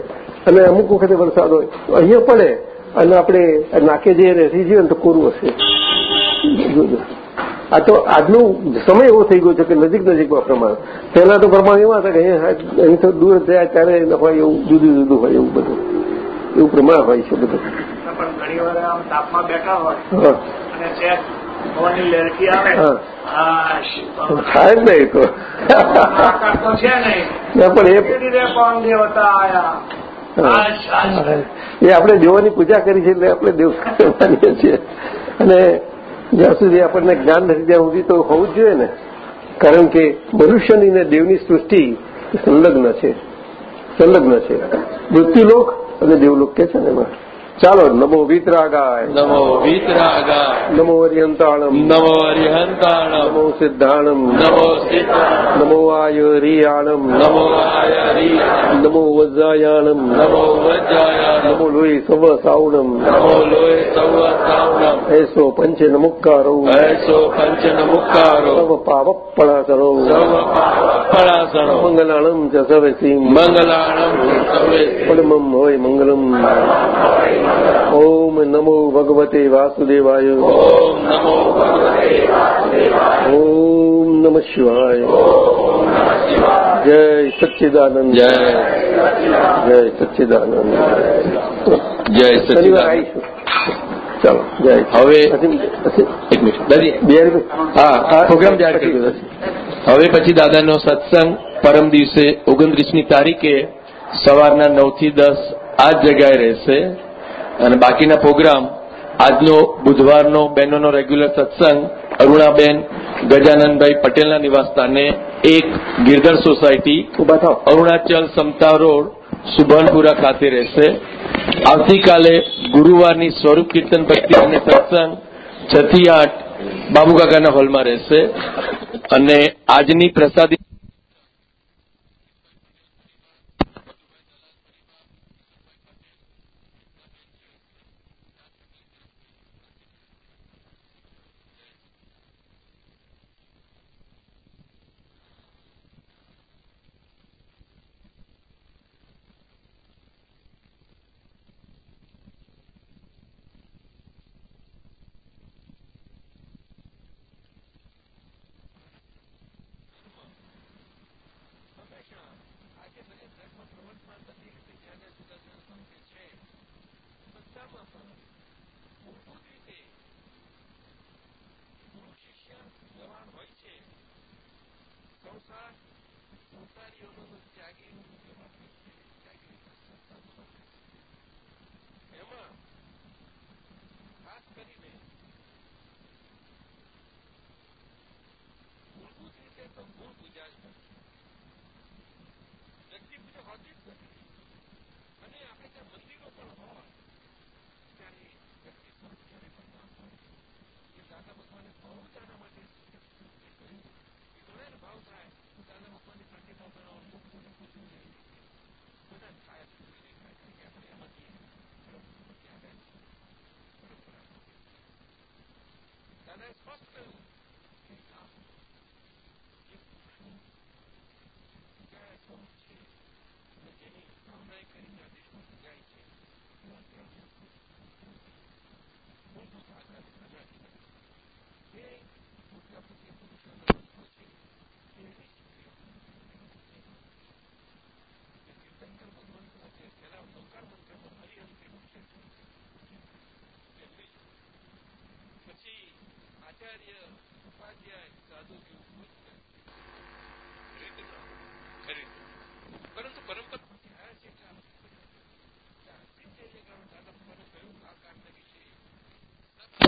અને અમુક વખતે વરસાદ હોય. અહીંયા પડે, અને આપણે નાકે જે રહેતી જઈએ તો કોરું હશે. જોજો. આ તો આજનો સમય એવો થઈ ગયો છે કે નજીક નજીકમાં પ્રમાણ. પહેલા તો પ્રમાણ એવા હતા કે અહીં અહીં તો દૂર થયા ત્યારે હોય એવું, જુદું જુદું હોય એવું બધું. એવું પ્રમાણ હોય છે બધું. પણ ઘણી વાર આમ તાપમાં બેઠા હોય અને પવનની લહેરકી આવે થાય જ નહીં તો છે નહીં. પણ એ દેવતા આયા. એ આપણે દેવોની પૂજા કરી છે એટલે આપણે દેવ માનીએ છીએ. અને જ્યાં સુધી આપણને જ્ઞાન નથી ત્યાં સુધી તો હોવું જ જોઈએ ને. કારણ કે મનુષ્યની ને દેવની સૃષ્ટિ સંલગ્ન છે. સંલગ્ન છે. મૃત્યુલોક અને દેવલોક કે છે ને એમાં? ચાલો નમો વિતરાગાય. નમો વિતરાગાય. નમો અરિયંતાણમ નમો અરિહંતાણમ નમો સિદ્ધાણમ. નમો નમો આયુરિયાણમ. નમો આયરી નમો વજ્રાયાણમ નમો વજ્રાયાણમ નમો લોહી સવ સાવણમ નમો લોહી સવ સાવણમ એસો પંચ નમુક્કારો એસો પંચન મુક્કારો સવ પાવપળાકરો સવ પળાસણો મંગલાણમ ચ સવસીમ મંગલાણમ સવે પરમમ હોય મંગલમ. ઓમ નમો ભગવતે વાસુદેવાય ઓમ નમો ભગવતે ઓમ નમ શિવાય જય સચ્ચિદાનંદ જય જય સચ્ચિદાનંદ જય સચિદાનંદ ચાલો જય હવે એક મિનિટ દાદી બે હા પ્રોગ્રામ જાહેર કરી હવે પછી દાદાનો સત્સંગ પરમ દિવસે ઓગણત્રીસમી તારીખે સવારના નવથી દસ આ જ જગ્યાએ રહેશે. અને બાકીના પ્રોગ્રામ આજનો, બુધવારનો, બહેનોનો રેગ્યુલર સત્સંગ, અરુણાબેન ગજાનંદભાઈ પટેલના નિવાસસ્થાને એક ગિરધર સોસાયટી, અરૂણાચલ સમતા રોડ સુભાનપુરા ખાતે રહેશે. આવતીકાલે ગુરુવારની સ્વરૂપ કીર્તન ભક્તિ અને સત્સંગ છથી આઠ બાબુકાકાના હોલમાં રહેશે. અને આજની પ્રસાદી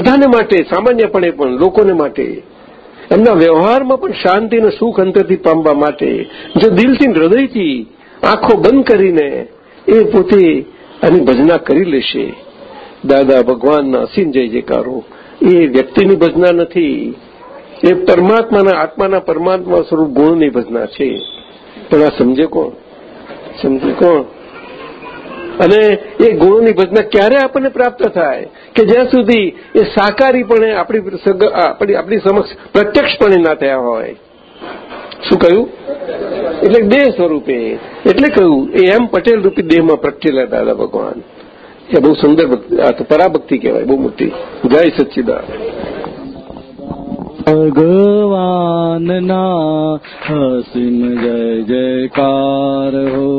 બધાને માટે, સામાન્યપણે પણ લોકોને માટે. એમના વ્યવહારમાં પણ શાંતિ અને સુખ અંતરથી પામવા માટે. જો દિલથી હૃદયથી આંખો બંધ કરીને એ પોતે આની ભજના કરી લેશે. દાદા ભગવાનના અસીમ જય જયકારો. એ વ્યક્તિની ભજના નથી. એ પરમાત્માના, આત્માના પરમાત્મા સ્વરૂપ ગુણની ભજના છે. પણ આ સમજે કોણ? સમજે કોણ? અને એ ગુણોની ભજના ક્યારે આપણને પ્રાપ્ત થાય કે જ્યાં સુધી એ સાકારીપણે આપણી આપણી સમક્ષ પ્રત્યક્ષપણે ના થયા હોય? શું કહ્યું? એટલે દેહ સ્વરૂપે. એટલે કહ્યું, એ એમ પટેલ રૂપી દેહમાં પ્રગટેલા દાદા ભગવાન. એ બહુ સુંદર આ તો પરાભક્તિ કહેવાય, બહુ મોટી. જય સચ્ચિદાન ભગવાનના હસીમ જય જયકાર હો.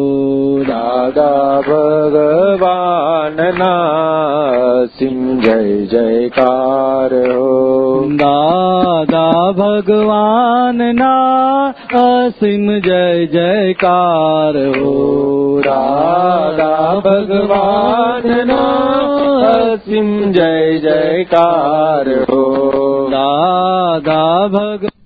દાદા ભગવાનના અસીમ જય જયકાર હો. દાદા ભગવાનના અસીમ જય જયકાર હો. દાદા ભગવાનના અસીમ જય જયકાર હો. દાદા ભગ ભગવાન